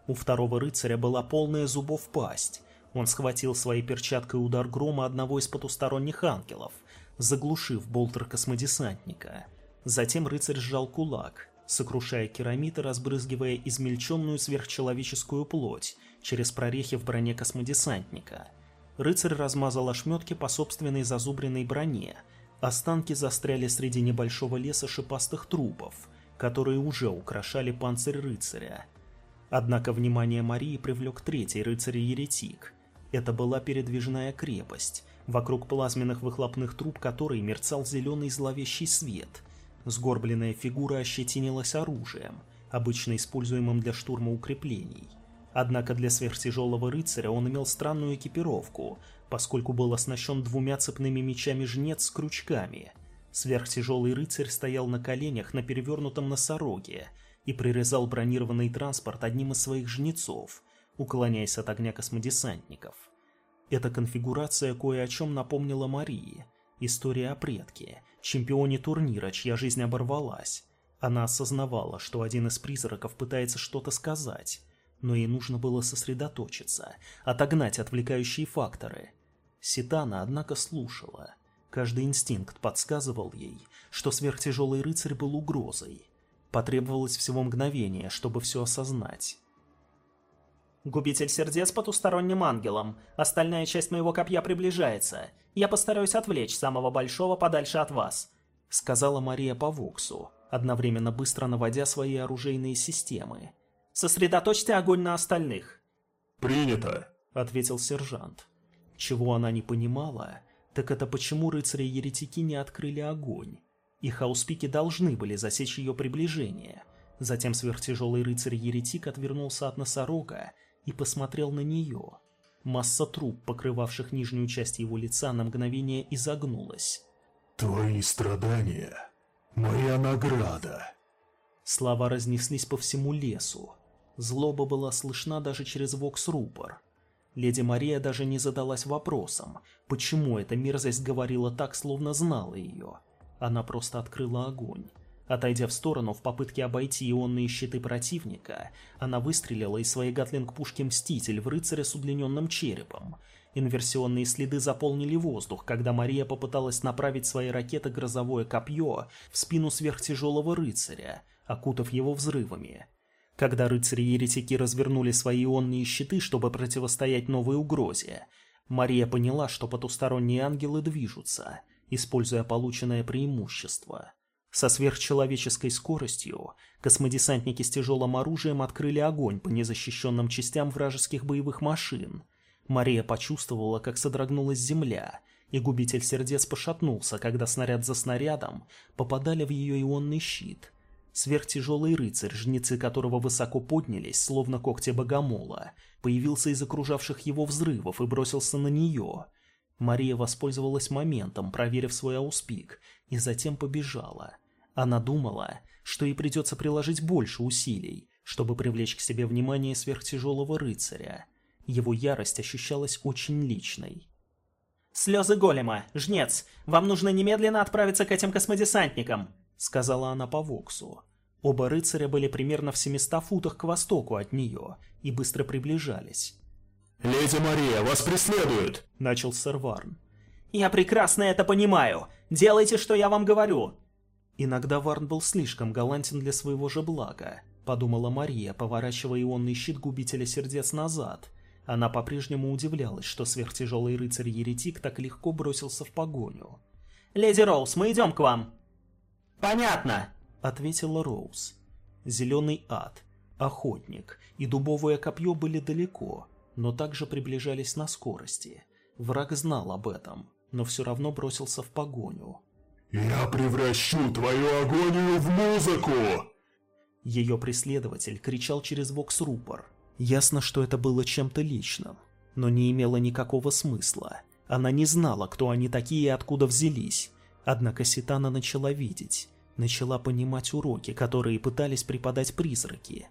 У второго рыцаря была полная зубов пасть. Он схватил своей перчаткой удар грома одного из потусторонних ангелов – заглушив болтер космодесантника. Затем рыцарь сжал кулак, сокрушая керамид и разбрызгивая измельченную сверхчеловеческую плоть через прорехи в броне космодесантника. Рыцарь размазал ошметки по собственной зазубренной броне, останки застряли среди небольшого леса шипастых трупов, которые уже украшали панцирь рыцаря. Однако внимание Марии привлек третий рыцарь-еретик. Это была передвижная крепость, вокруг плазменных выхлопных труб которой мерцал зеленый зловещий свет. Сгорбленная фигура ощетинилась оружием, обычно используемым для штурма укреплений. Однако для сверхтяжелого рыцаря он имел странную экипировку, поскольку был оснащен двумя цепными мечами жнец с крючками. Сверхтяжелый рыцарь стоял на коленях на перевернутом носороге и прирезал бронированный транспорт одним из своих жнецов, уклоняясь от огня космодесантников. Эта конфигурация кое о чем напомнила Марии. История о предке, чемпионе турнира, чья жизнь оборвалась. Она осознавала, что один из призраков пытается что-то сказать, но ей нужно было сосредоточиться, отогнать отвлекающие факторы. Ситана, однако, слушала. Каждый инстинкт подсказывал ей, что сверхтяжелый рыцарь был угрозой. Потребовалось всего мгновение, чтобы все осознать. Губитель сердец потусторонним ангелом. Остальная часть моего копья приближается. Я постараюсь отвлечь самого большого подальше от вас», — сказала Мария по Воксу, одновременно быстро наводя свои оружейные системы. «Сосредоточьте огонь на остальных». «Принято», — ответил сержант. Чего она не понимала, так это почему рыцари-еретики не открыли огонь. Их ауспики должны были засечь ее приближение. Затем сверхтяжелый рыцарь-еретик отвернулся от носорога и посмотрел на нее. Масса труб, покрывавших нижнюю часть его лица, на мгновение изогнулась. «Твои страдания — моя награда!» Слова разнеслись по всему лесу. Злоба была слышна даже через вокс-рупор. Леди Мария даже не задалась вопросом, почему эта мерзость говорила так, словно знала ее. Она просто открыла огонь. Отойдя в сторону в попытке обойти ионные щиты противника, она выстрелила из своей гатлинг-пушки «Мститель» в рыцаря с удлиненным черепом. Инверсионные следы заполнили воздух, когда Мария попыталась направить свои ракеты «Грозовое копье» в спину сверхтяжелого рыцаря, окутав его взрывами. Когда рыцари-еретики развернули свои ионные щиты, чтобы противостоять новой угрозе, Мария поняла, что потусторонние ангелы движутся, используя полученное преимущество. Со сверхчеловеческой скоростью космодесантники с тяжелым оружием открыли огонь по незащищенным частям вражеских боевых машин. Мария почувствовала, как содрогнулась земля, и губитель сердец пошатнулся, когда снаряд за снарядом попадали в ее ионный щит. Сверхтяжелый рыцарь, жнецы которого высоко поднялись, словно когти богомола, появился из окружавших его взрывов и бросился на нее. Мария воспользовалась моментом, проверив свой ауспик, и затем побежала. Она думала, что ей придется приложить больше усилий, чтобы привлечь к себе внимание сверхтяжелого рыцаря. Его ярость ощущалась очень личной. «Слезы голема! Жнец! Вам нужно немедленно отправиться к этим космодесантникам!» сказала она по Воксу. Оба рыцаря были примерно в 700 футах к востоку от нее и быстро приближались. «Леди Мария, вас преследуют!» — начал сэр Варн. «Я прекрасно это понимаю! Делайте, что я вам говорю!» Иногда Варн был слишком галантен для своего же блага, подумала Мария, поворачивая ионный щит губителя сердец назад. Она по-прежнему удивлялась, что сверхтяжелый рыцарь-еретик так легко бросился в погоню. «Леди Роуз, мы идем к вам!» «Понятно!» — ответила Роуз. Зеленый ад, охотник и дубовое копье были далеко, но также приближались на скорости. Враг знал об этом, но все равно бросился в погоню. «Я превращу твою агонию в музыку!» Ее преследователь кричал через вокс-рупор. Ясно, что это было чем-то личным, но не имело никакого смысла. Она не знала, кто они такие и откуда взялись. Однако Ситана начала видеть, начала понимать уроки, которые пытались преподать призраки.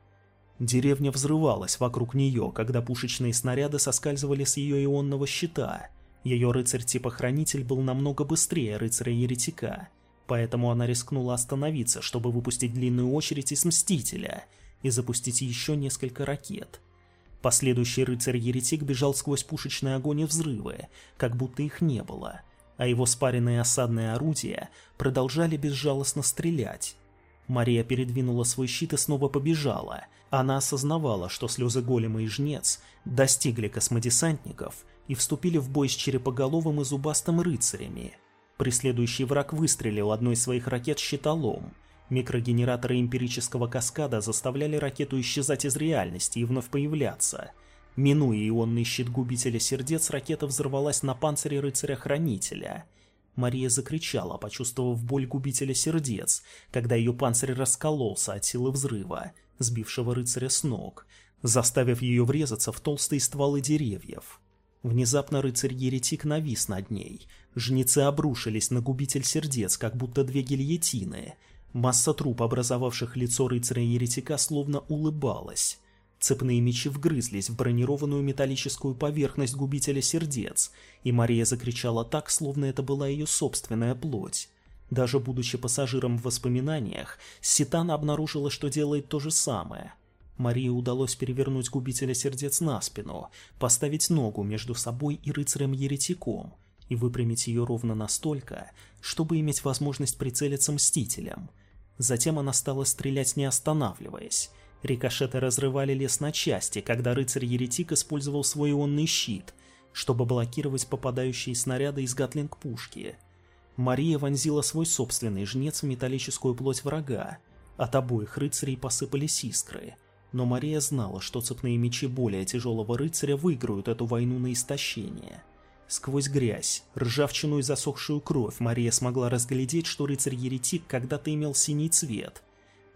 Деревня взрывалась вокруг нее, когда пушечные снаряды соскальзывали с ее ионного щита – ее рыцарь типа Хранитель был намного быстрее рыцаря-еретика, поэтому она рискнула остановиться, чтобы выпустить длинную очередь из Мстителя и запустить еще несколько ракет. Последующий рыцарь-еретик бежал сквозь пушечный огонь и взрывы, как будто их не было, а его спаренные осадные орудия продолжали безжалостно стрелять. Мария передвинула свой щит и снова побежала. Она осознавала, что слезы голема и жнец достигли космодесантников и вступили в бой с черепоголовым и зубастым рыцарями. Преследующий враг выстрелил одной из своих ракет щитолом. Микрогенераторы эмпирического каскада заставляли ракету исчезать из реальности и вновь появляться. Минуя ионный щит губителя сердец, ракета взорвалась на панцире рыцаря-хранителя. Мария закричала, почувствовав боль губителя сердец, когда ее панцирь раскололся от силы взрыва, сбившего рыцаря с ног, заставив ее врезаться в толстые стволы деревьев. Внезапно рыцарь-еретик навис над ней. Жнецы обрушились на губитель сердец, как будто две гильотины. Масса труп, образовавших лицо рыцаря-еретика, словно улыбалась. Цепные мечи вгрызлись в бронированную металлическую поверхность губителя сердец, и Мария закричала так, словно это была ее собственная плоть. Даже будучи пассажиром в воспоминаниях, Ситана обнаружила, что делает то же самое – Марии удалось перевернуть губителя сердец на спину, поставить ногу между собой и рыцарем-еретиком и выпрямить ее ровно настолько, чтобы иметь возможность прицелиться мстителем. Затем она стала стрелять не останавливаясь. Рикошеты разрывали лес на части, когда рыцарь-еретик использовал свой ионный щит, чтобы блокировать попадающие снаряды из гатлинг-пушки. Мария вонзила свой собственный жнец в металлическую плоть врага. От обоих рыцарей посыпались искры – но Мария знала, что цепные мечи более тяжелого рыцаря выиграют эту войну на истощение. Сквозь грязь, ржавчину и засохшую кровь Мария смогла разглядеть, что рыцарь-еретик когда-то имел синий цвет.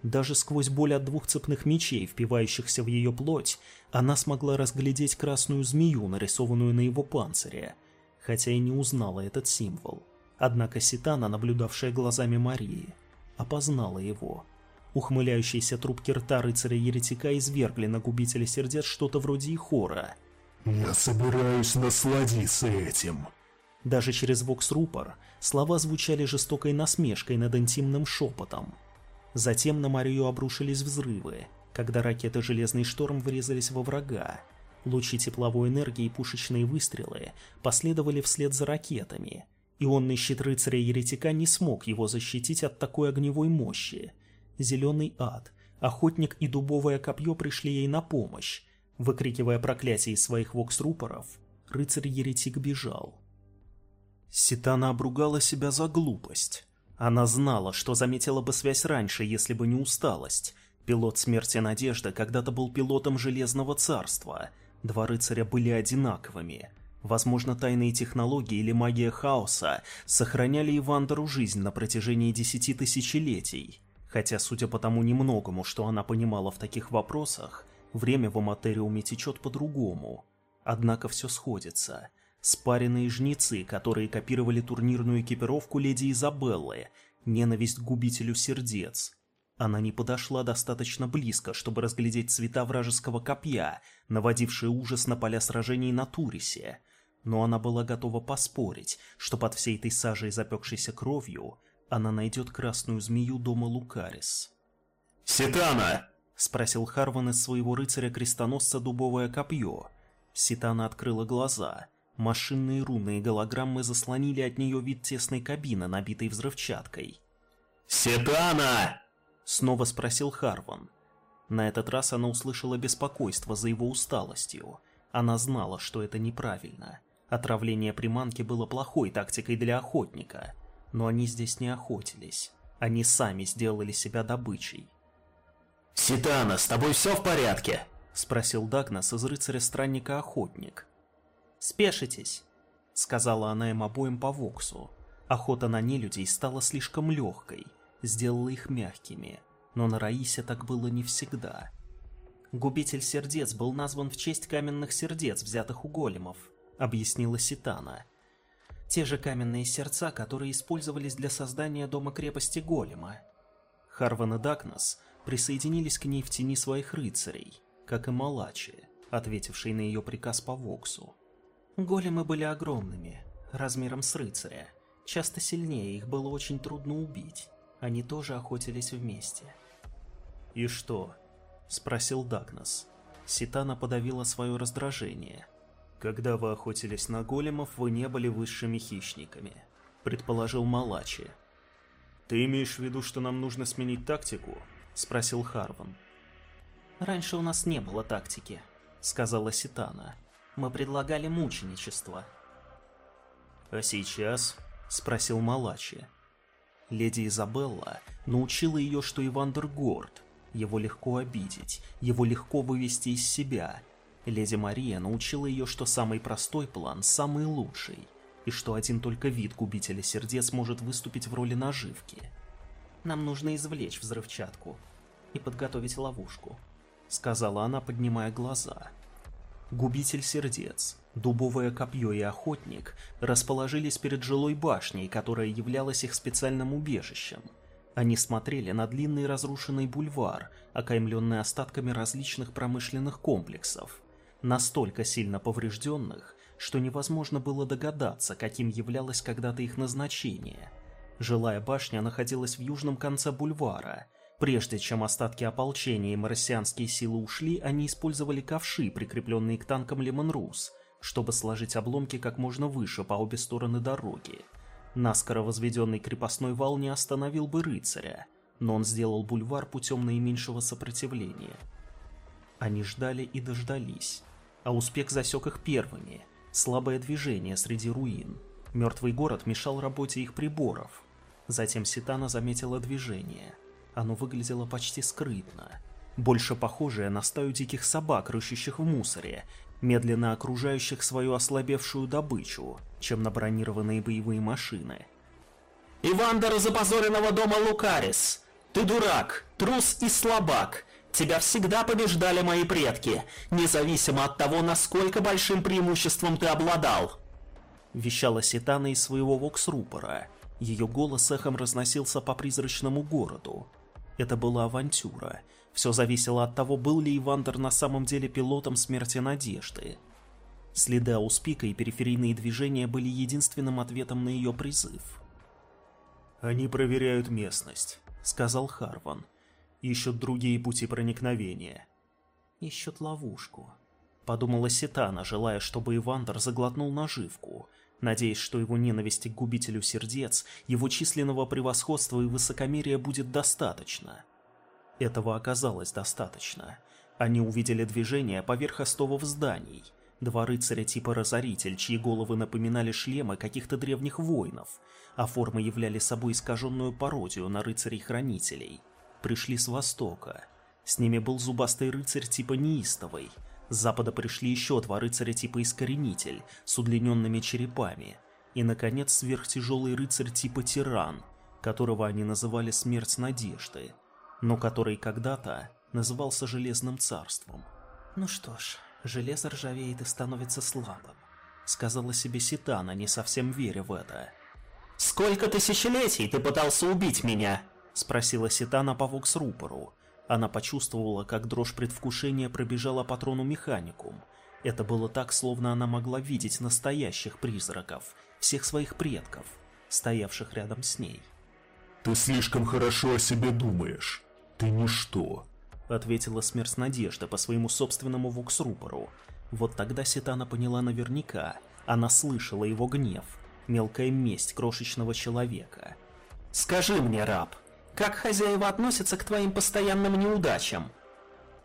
Даже сквозь боль от двух цепных мечей, впивающихся в ее плоть, она смогла разглядеть красную змею, нарисованную на его панцире, хотя и не узнала этот символ. Однако Ситана, наблюдавшая глазами Марии, опознала его – Ухмыляющиеся трубки рта рыцаря-еретика извергли на губителя сердец что-то вроде хора. Я собираюсь насладиться этим. Даже через вокс-рупор слова звучали жестокой насмешкой над интимным шепотом. Затем на Марию обрушились взрывы, когда ракеты «Железный шторм» врезались во врага. Лучи тепловой энергии и пушечные выстрелы последовали вслед за ракетами. Ионный щит рыцаря-еретика не смог его защитить от такой огневой мощи. Зеленый ад, охотник и дубовое копье пришли ей на помощь. Выкрикивая проклятие из своих вокс-рупоров, рыцарь-еретик бежал. Ситана обругала себя за глупость. Она знала, что заметила бы связь раньше, если бы не усталость. Пилот Смерти Надежда когда-то был пилотом Железного Царства. Два рыцаря были одинаковыми. Возможно, тайные технологии или магия хаоса сохраняли Ивандеру жизнь на протяжении десяти тысячелетий. Хотя, судя по тому немногому, что она понимала в таких вопросах, время в Аматериуме течет по-другому. Однако все сходится – Спаренные жнецы, которые копировали турнирную экипировку леди Изабеллы, ненависть к губителю сердец. Она не подошла достаточно близко, чтобы разглядеть цвета вражеского копья, наводившие ужас на поля сражений на Турисе. Но она была готова поспорить, что под всей этой сажей, запекшейся кровью, она найдет красную змею дома Лукарис. «Ситана!» — спросил Харван из своего рыцаря-крестоносца дубовое копье. Ситана открыла глаза. Машинные руны и голограммы заслонили от нее вид тесной кабины, набитой взрывчаткой. «Сетана!» — снова спросил Харван. На этот раз она услышала беспокойство за его усталостью. Она знала, что это неправильно. Отравление приманки было плохой тактикой для охотника. Но они здесь не охотились. Они сами сделали себя добычей. «Ситана, с тобой все в порядке?» — спросил Дагнас из рыцаря-странника-охотник. «Спешитесь», — сказала она им обоим по Воксу. Охота на нелюдей стала слишком легкой, сделала их мягкими, но на Раисе так было не всегда. «Губитель сердец был назван в честь каменных сердец, взятых у големов», — объяснила Ситана. «Те же каменные сердца, которые использовались для создания дома-крепости голема». Харван и Дакнас присоединились к ней в тени своих рыцарей, как и Малачи, ответивший на ее приказ по Воксу. Големы были огромными, размером с рыцаря. Часто сильнее их было очень трудно убить. Они тоже охотились вместе. «И что?» – спросил Дагнас. Ситана подавила свое раздражение. «Когда вы охотились на големов, вы не были высшими хищниками», – предположил Малачи. «Ты имеешь в виду, что нам нужно сменить тактику?» – спросил Харван. «Раньше у нас не было тактики», – сказала Ситана. Мы предлагали мученичество. «А сейчас?» — спросил Малачи. Леди Изабелла научила ее, что Ивандер горд. Его легко обидеть, его легко вывести из себя. Леди Мария научила ее, что самый простой план – самый лучший, и что один только вид губителя сердец может выступить в роли наживки. «Нам нужно извлечь взрывчатку и подготовить ловушку», — сказала она, поднимая глаза. Губитель сердец, дубовое копье и охотник расположились перед жилой башней, которая являлась их специальным убежищем. Они смотрели на длинный разрушенный бульвар, окаймленный остатками различных промышленных комплексов, настолько сильно поврежденных, что невозможно было догадаться, каким являлось когда-то их назначение. Жилая башня находилась в южном конце бульвара, Прежде чем остатки ополчения и марсианские силы ушли, они использовали ковши, прикрепленные к танкам Лемонрус, чтобы сложить обломки как можно выше по обе стороны дороги. Наскоро возведенный крепостной вал не остановил бы рыцаря, но он сделал бульвар путем наименьшего сопротивления. Они ждали и дождались, а успех засек их первыми. Слабое движение среди руин. Мертвый город мешал работе их приборов. Затем Ситана заметила движение – оно выглядело почти скрытно, больше похожее на стаю диких собак, рыщущих в мусоре, медленно окружающих свою ослабевшую добычу, чем на бронированные боевые машины. «Ивандер из опозоренного дома Лукарис! Ты дурак, трус и слабак! Тебя всегда побеждали мои предки, независимо от того, насколько большим преимуществом ты обладал!» Вещала Ситана из своего воксрупора. Ее голос эхом разносился по призрачному городу, это была авантюра. Все зависело от того, был ли Ивандер на самом деле пилотом смерти надежды. Следы ауспика и периферийные движения были единственным ответом на ее призыв. «Они проверяют местность», — сказал Харван. «Ищут другие пути проникновения». «Ищут ловушку», — подумала Ситана, желая, чтобы Ивандер заглотнул наживку, надеясь, что его ненависти к губителю сердец, его численного превосходства и высокомерия будет достаточно. Этого оказалось достаточно. Они увидели движение поверх остовов зданий. Два рыцаря типа Разоритель, чьи головы напоминали шлемы каких-то древних воинов, а формы являли собой искаженную пародию на рыцарей-хранителей. Пришли с востока. С ними был зубастый рыцарь типа Неистовый. С запада пришли еще два рыцаря типа Искоренитель с удлиненными черепами. И, наконец, сверхтяжелый рыцарь типа Тиран, которого они называли Смерть Надежды, но который когда-то назывался Железным Царством. «Ну что ж, железо ржавеет и становится слабым», — сказала себе Ситана, не совсем веря в это. «Сколько тысячелетий ты пытался убить меня?» — спросила Ситана по Воксрупору. Она почувствовала, как дрожь предвкушения пробежала по трону механикум. Это было так, словно она могла видеть настоящих призраков, всех своих предков, стоявших рядом с ней. «Ты слишком хорошо о себе думаешь. Ты ничто. — ответила смерть Надежда по своему собственному воксрупору. Вот тогда Ситана поняла наверняка. Она слышала его гнев. Мелкая месть крошечного человека. «Скажи мне, раб, как хозяева относятся к твоим постоянным неудачам?»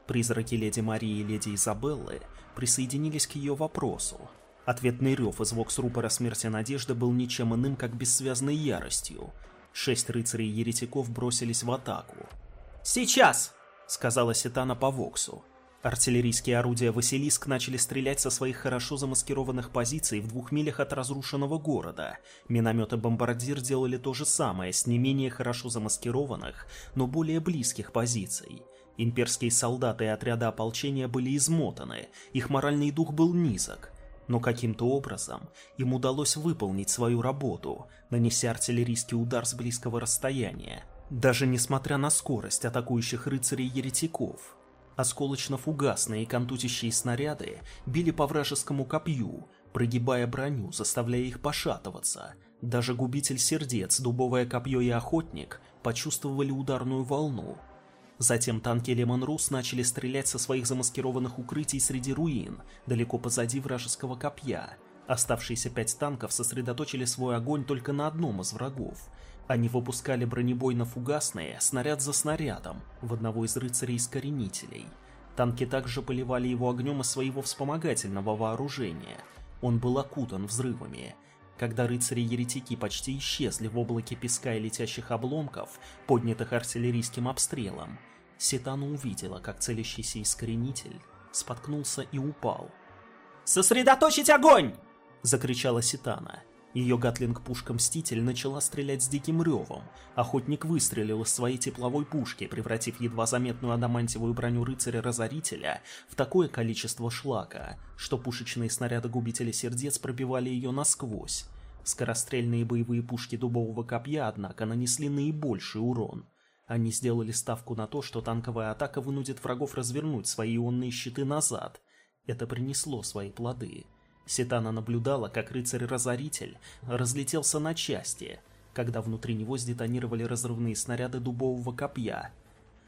Призраки леди Марии и леди Изабеллы присоединились к ее вопросу. Ответный рев из воксрупора смерти Надежды был ничем иным, как бессвязной яростью. Шесть рыцарей-еретиков бросились в атаку. «Сейчас!» сказала Ситана по Воксу. Артиллерийские орудия «Василиск» начали стрелять со своих хорошо замаскированных позиций в двух милях от разрушенного города. Минометы «Бомбардир» делали то же самое с не менее хорошо замаскированных, но более близких позиций. Имперские солдаты и отряды ополчения были измотаны, их моральный дух был низок. Но каким-то образом им удалось выполнить свою работу, нанеся артиллерийский удар с близкого расстояния – даже несмотря на скорость атакующих рыцарей-еретиков, осколочно-фугасные и контузящие снаряды били по вражескому копью, прогибая броню, заставляя их пошатываться. Даже губитель сердец, дубовое копье и охотник почувствовали ударную волну. Затем танки Лемон Рус начали стрелять со своих замаскированных укрытий среди руин, далеко позади вражеского копья. Оставшиеся пять танков сосредоточили свой огонь только на одном из врагов, они выпускали бронебойно-фугасные, снаряд за снарядом, в одного из рыцарей-искоренителей. Танки также поливали его огнем из своего вспомогательного вооружения. Он был окутан взрывами. Когда рыцари-еретики почти исчезли в облаке песка и летящих обломков, поднятых артиллерийским обстрелом, Сетана увидела, как целящийся искоренитель споткнулся и упал. «Сосредоточить огонь!» — закричала Ситана. Ее гатлинг-пушка «Мститель» начала стрелять с диким ревом. Охотник выстрелил из своей тепловой пушки, превратив едва заметную адамантиевую броню рыцаря-разорителя в такое количество шлака, что пушечные снаряды губителя сердец пробивали ее насквозь. Скорострельные боевые пушки дубового копья, однако, нанесли наибольший урон. Они сделали ставку на то, что танковая атака вынудит врагов развернуть свои ионные щиты назад. Это принесло свои плоды. Ситана наблюдала, как рыцарь-разоритель разлетелся на части, когда внутри него сдетонировали разрывные снаряды дубового копья.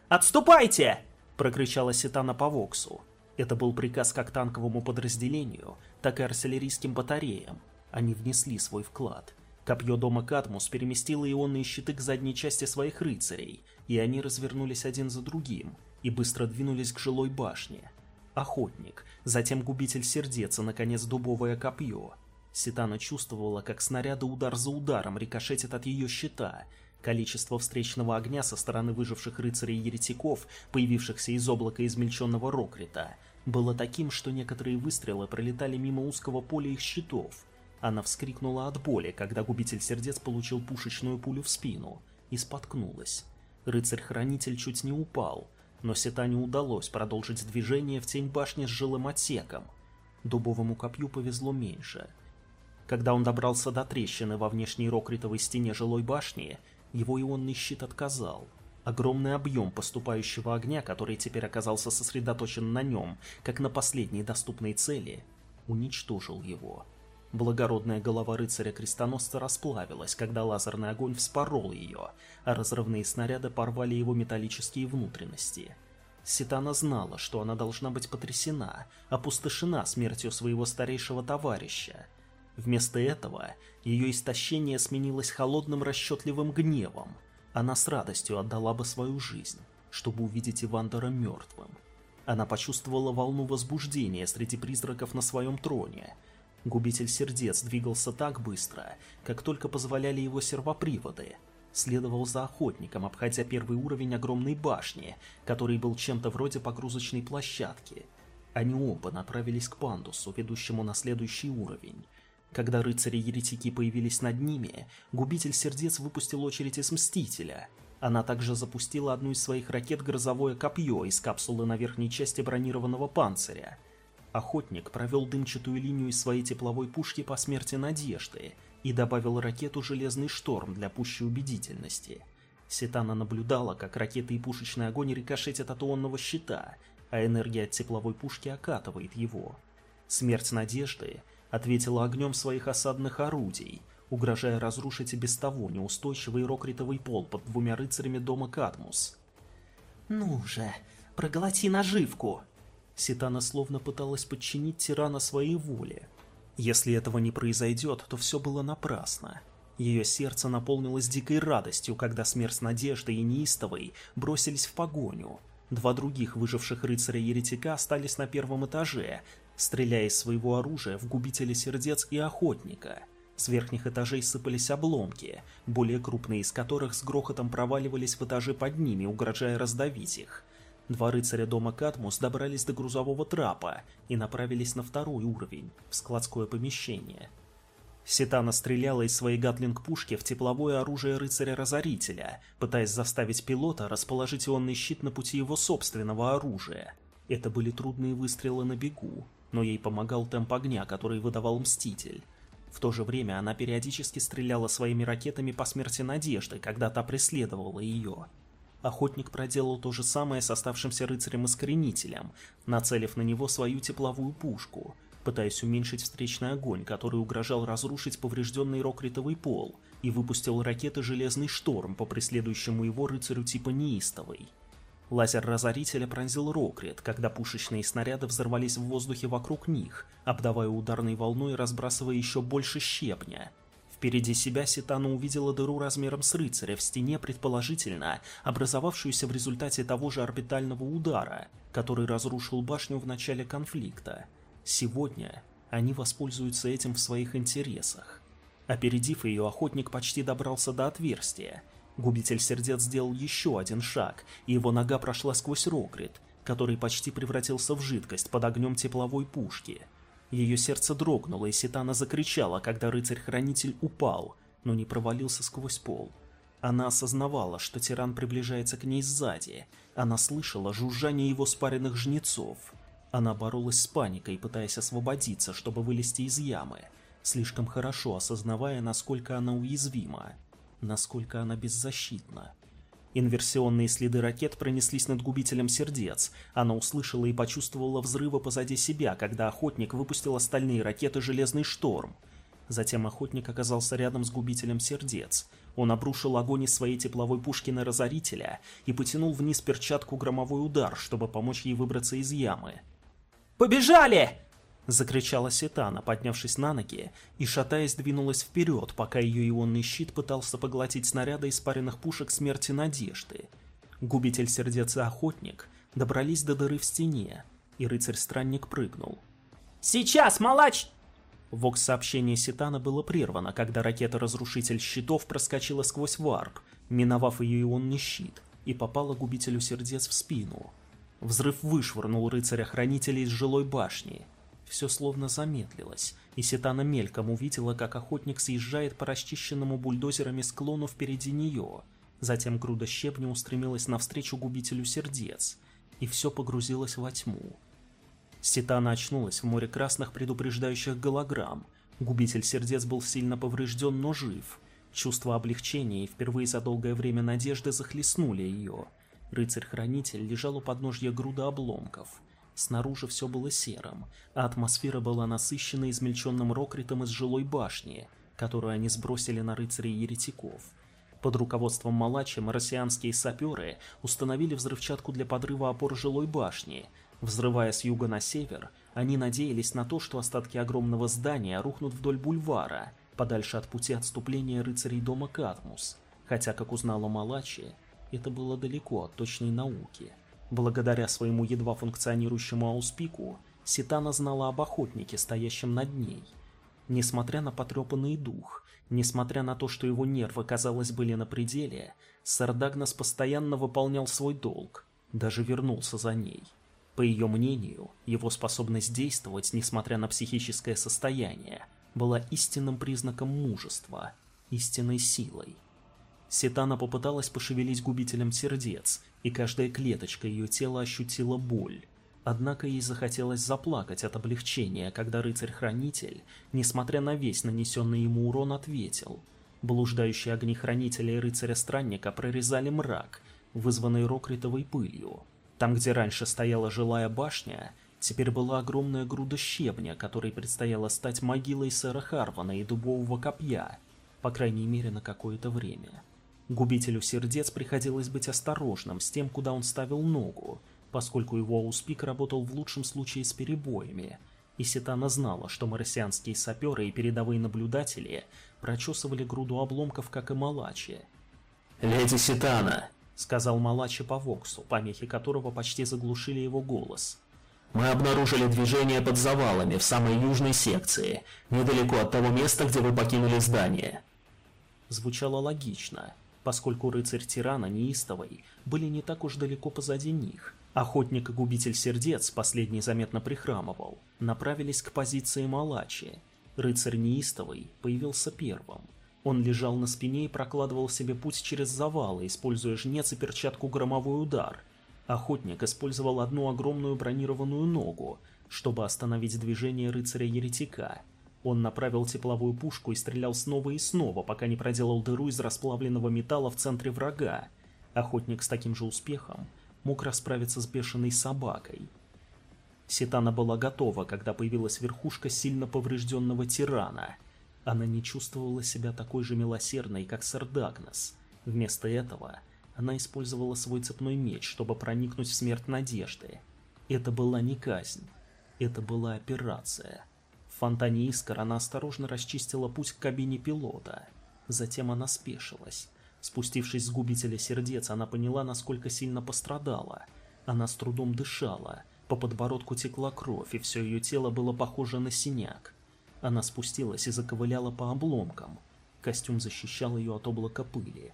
«Отступайте!» — прокричала Ситана по Воксу. Это был приказ как танковому подразделению, так и артиллерийским батареям. Они внесли свой вклад. Копье дома Катмус переместило ионные щиты к задней части своих рыцарей, и они развернулись один за другим и быстро двинулись к жилой башне. Охотник, затем губитель сердец и, наконец, дубовое копье. Ситана чувствовала, как снаряды удар за ударом рикошетят от ее щита. Количество встречного огня со стороны выживших рыцарей-еретиков, появившихся из облака измельченного рокрита, было таким, что некоторые выстрелы пролетали мимо узкого поля их щитов. Она вскрикнула от боли, когда губитель сердец получил пушечную пулю в спину, и споткнулась. Рыцарь-хранитель чуть не упал — но Сетане удалось продолжить движение в тень башни с жилым отсеком. Дубовому копью повезло меньше. Когда он добрался до трещины во внешней рокритовой стене жилой башни, его ионный щит отказал. Огромный объем поступающего огня, который теперь оказался сосредоточен на нем, как на последней доступной цели, уничтожил его. Благородная голова рыцаря-крестоносца расплавилась, когда лазерный огонь вспорол ее, а разрывные снаряды порвали его металлические внутренности. Ситана знала, что она должна быть потрясена, опустошена смертью своего старейшего товарища. Вместо этого ее истощение сменилось холодным расчетливым гневом. Она с радостью отдала бы свою жизнь, чтобы увидеть Ивандера мертвым. Она почувствовала волну возбуждения среди призраков на своем троне – Губитель сердец двигался так быстро, как только позволяли его сервоприводы. Следовал за охотником, обходя первый уровень огромной башни, который был чем-то вроде погрузочной площадки. Они оба направились к пандусу, ведущему на следующий уровень. Когда рыцари-еретики появились над ними, Губитель Сердец выпустил очередь из Мстителя. Она также запустила одну из своих ракет «Грозовое копье» из капсулы на верхней части бронированного панциря – Охотник провел дымчатую линию из своей тепловой пушки по смерти Надежды и добавил ракету «Железный шторм» для пущей убедительности. Сетана наблюдала, как ракеты и пушечный огонь рикошетят от ионного щита, а энергия от тепловой пушки окатывает его. Смерть Надежды ответила огнем своих осадных орудий, угрожая разрушить и без того неустойчивый рокритовый пол под двумя рыцарями дома Кадмус. «Ну же, проглоти наживку!» Ситана словно пыталась подчинить тирана своей воле. Если этого не произойдет, то все было напрасно. Ее сердце наполнилось дикой радостью, когда смерть Надежды и Неистовой бросились в погоню. Два других выживших рыцаря-еретика остались на первом этаже, стреляя из своего оружия в губителя сердец и охотника. С верхних этажей сыпались обломки, более крупные из которых с грохотом проваливались в этажи под ними, угрожая раздавить их. Два рыцаря дома Катмус добрались до грузового трапа и направились на второй уровень, в складское помещение. Ситана стреляла из своей гатлинг-пушки в тепловое оружие рыцаря-разорителя, пытаясь заставить пилота расположить ионный щит на пути его собственного оружия. Это были трудные выстрелы на бегу, но ей помогал темп огня, который выдавал Мститель. В то же время она периодически стреляла своими ракетами по смерти Надежды, когда та преследовала ее. Охотник проделал то же самое с оставшимся рыцарем-искоренителем, нацелив на него свою тепловую пушку, пытаясь уменьшить встречный огонь, который угрожал разрушить поврежденный рокритовый пол, и выпустил ракеты «Железный шторм» по преследующему его рыцарю типа неистовой. Лазер разорителя пронзил Рокрит, когда пушечные снаряды взорвались в воздухе вокруг них, обдавая ударной волной и разбрасывая еще больше щепня. Впереди себя Ситана увидела дыру размером с рыцаря в стене, предположительно, образовавшуюся в результате того же орбитального удара, который разрушил башню в начале конфликта. Сегодня они воспользуются этим в своих интересах. Опередив ее, охотник почти добрался до отверстия. Губитель сердец сделал еще один шаг, и его нога прошла сквозь рокрит, который почти превратился в жидкость под огнем тепловой пушки – ее сердце дрогнуло, и Ситана закричала, когда рыцарь-хранитель упал, но не провалился сквозь пол. Она осознавала, что тиран приближается к ней сзади. Она слышала жужжание его спаренных жнецов. Она боролась с паникой, пытаясь освободиться, чтобы вылезти из ямы, слишком хорошо осознавая, насколько она уязвима, насколько она беззащитна. Инверсионные следы ракет пронеслись над губителем сердец. Она услышала и почувствовала взрывы позади себя, когда охотник выпустил остальные ракеты «Железный шторм». Затем охотник оказался рядом с губителем сердец. Он обрушил огонь из своей тепловой пушки на разорителя и потянул вниз перчатку громовой удар, чтобы помочь ей выбраться из ямы. «Побежали!» Закричала Сетана, поднявшись на ноги, и шатаясь двинулась вперед, пока ее ионный щит пытался поглотить снаряды испаренных пушек смерти Надежды. Губитель сердец и охотник добрались до дыры в стене, и рыцарь-странник прыгнул. «Сейчас, малач!» Вокс-сообщение Сетана было прервано, когда ракета-разрушитель щитов проскочила сквозь варп, миновав ее ионный щит, и попала губителю сердец в спину. Взрыв вышвырнул рыцаря-хранителя из жилой башни, все словно замедлилось, и Сетана мельком увидела, как охотник съезжает по расчищенному бульдозерами склону впереди нее. Затем груда щебня устремилась навстречу губителю сердец, и все погрузилось во тьму. Сетана очнулась в море красных предупреждающих голограмм. Губитель сердец был сильно поврежден, но жив. Чувство облегчения и впервые за долгое время надежды захлестнули ее. Рыцарь-хранитель лежал у подножья груда обломков – Снаружи все было серым, а атмосфера была насыщена измельченным рокритом из жилой башни, которую они сбросили на рыцарей еретиков. Под руководством Малачи марсианские саперы установили взрывчатку для подрыва опор жилой башни. Взрывая с юга на север, они надеялись на то, что остатки огромного здания рухнут вдоль бульвара, подальше от пути отступления рыцарей дома Катмус. Хотя, как узнала Малачи, это было далеко от точной науки. Благодаря своему едва функционирующему ауспику, Ситана знала об охотнике, стоящем над ней. Несмотря на потрепанный дух, несмотря на то, что его нервы, казалось, были на пределе, Сардагнас постоянно выполнял свой долг, даже вернулся за ней. По ее мнению, его способность действовать, несмотря на психическое состояние, была истинным признаком мужества, истинной силой. Сетана попыталась пошевелить губителем сердец, и каждая клеточка ее тела ощутила боль. Однако ей захотелось заплакать от облегчения, когда рыцарь-хранитель, несмотря на весь нанесенный ему урон, ответил. Блуждающие огни хранителя и рыцаря-странника прорезали мрак, вызванный рокритовой пылью. Там, где раньше стояла жилая башня, теперь была огромная груда щебня, которой предстояло стать могилой сэра Харвана и дубового копья, по крайней мере на какое-то время. Губителю сердец приходилось быть осторожным с тем, куда он ставил ногу, поскольку его ауспик работал в лучшем случае с перебоями, и Ситана знала, что марсианские саперы и передовые наблюдатели прочесывали груду обломков, как и Малачи. «Леди Ситана!» — сказал Малачи по Воксу, помехи которого почти заглушили его голос. «Мы обнаружили движение под завалами в самой южной секции, недалеко от того места, где вы покинули здание». Звучало логично поскольку рыцарь тирана неистовый были не так уж далеко позади них. Охотник и губитель сердец, последний заметно прихрамывал, направились к позиции Малачи. Рыцарь неистовый появился первым. Он лежал на спине и прокладывал себе путь через завалы, используя жнец и перчатку громовой удар. Охотник использовал одну огромную бронированную ногу, чтобы остановить движение рыцаря-еретика. Он направил тепловую пушку и стрелял снова и снова, пока не проделал дыру из расплавленного металла в центре врага. Охотник с таким же успехом мог расправиться с бешеной собакой. Ситана была готова, когда появилась верхушка сильно поврежденного тирана. Она не чувствовала себя такой же милосердной, как Сардагнес. Вместо этого она использовала свой цепной меч, чтобы проникнуть в смерть надежды. Это была не казнь, это была операция. Фонтане искр она осторожно расчистила путь к кабине пилота. Затем она спешилась. Спустившись с губителя сердец, она поняла, насколько сильно пострадала. Она с трудом дышала, по подбородку текла кровь, и все ее тело было похоже на синяк. Она спустилась и заковыляла по обломкам. Костюм защищал ее от облака пыли.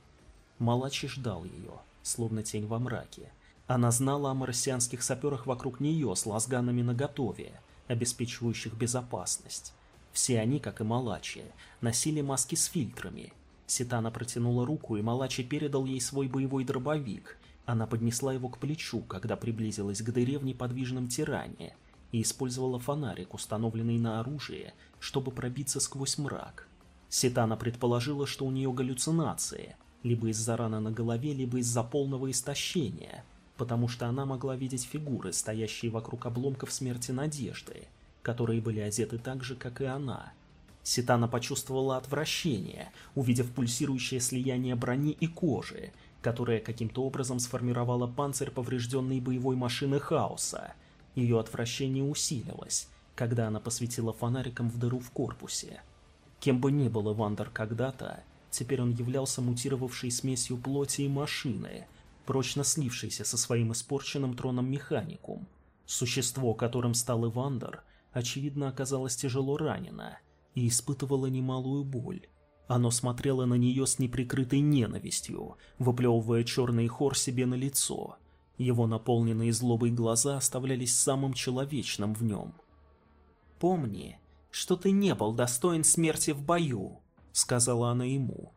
Малачи ждал ее, словно тень во мраке. Она знала о марсианских саперах вокруг нее с лазганами наготове обеспечивающих безопасность. Все они, как и Малачи, носили маски с фильтрами. Ситана протянула руку, и Малачи передал ей свой боевой дробовик. Она поднесла его к плечу, когда приблизилась к дыре в неподвижном тиране, и использовала фонарик, установленный на оружие, чтобы пробиться сквозь мрак. Ситана предположила, что у нее галлюцинации, либо из-за раны на голове, либо из-за полного истощения – потому что она могла видеть фигуры, стоящие вокруг обломков смерти Надежды, которые были одеты так же, как и она. Ситана почувствовала отвращение, увидев пульсирующее слияние брони и кожи, которое каким-то образом сформировало панцирь поврежденной боевой машины хаоса. Ее отвращение усилилось, когда она посветила фонариком в дыру в корпусе. Кем бы ни был Эвандер когда-то, теперь он являлся мутировавшей смесью плоти и машины – прочно слившийся со своим испорченным троном механикум. Существо, которым стал Ивандер, очевидно оказалось тяжело ранено и испытывало немалую боль. Оно смотрело на нее с неприкрытой ненавистью, выплевывая черный хор себе на лицо. Его наполненные злобой глаза оставлялись самым человечным в нем. «Помни, что ты не был достоин смерти в бою», — сказала она ему.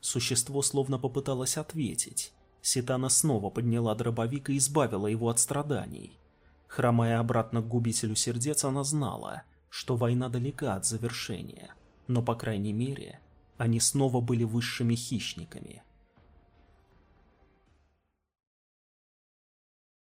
Существо словно попыталось ответить, Ситана снова подняла дробовик и избавила его от страданий. Хромая обратно к губителю сердец, она знала, что война далека от завершения, но, по крайней мере, они снова были высшими хищниками.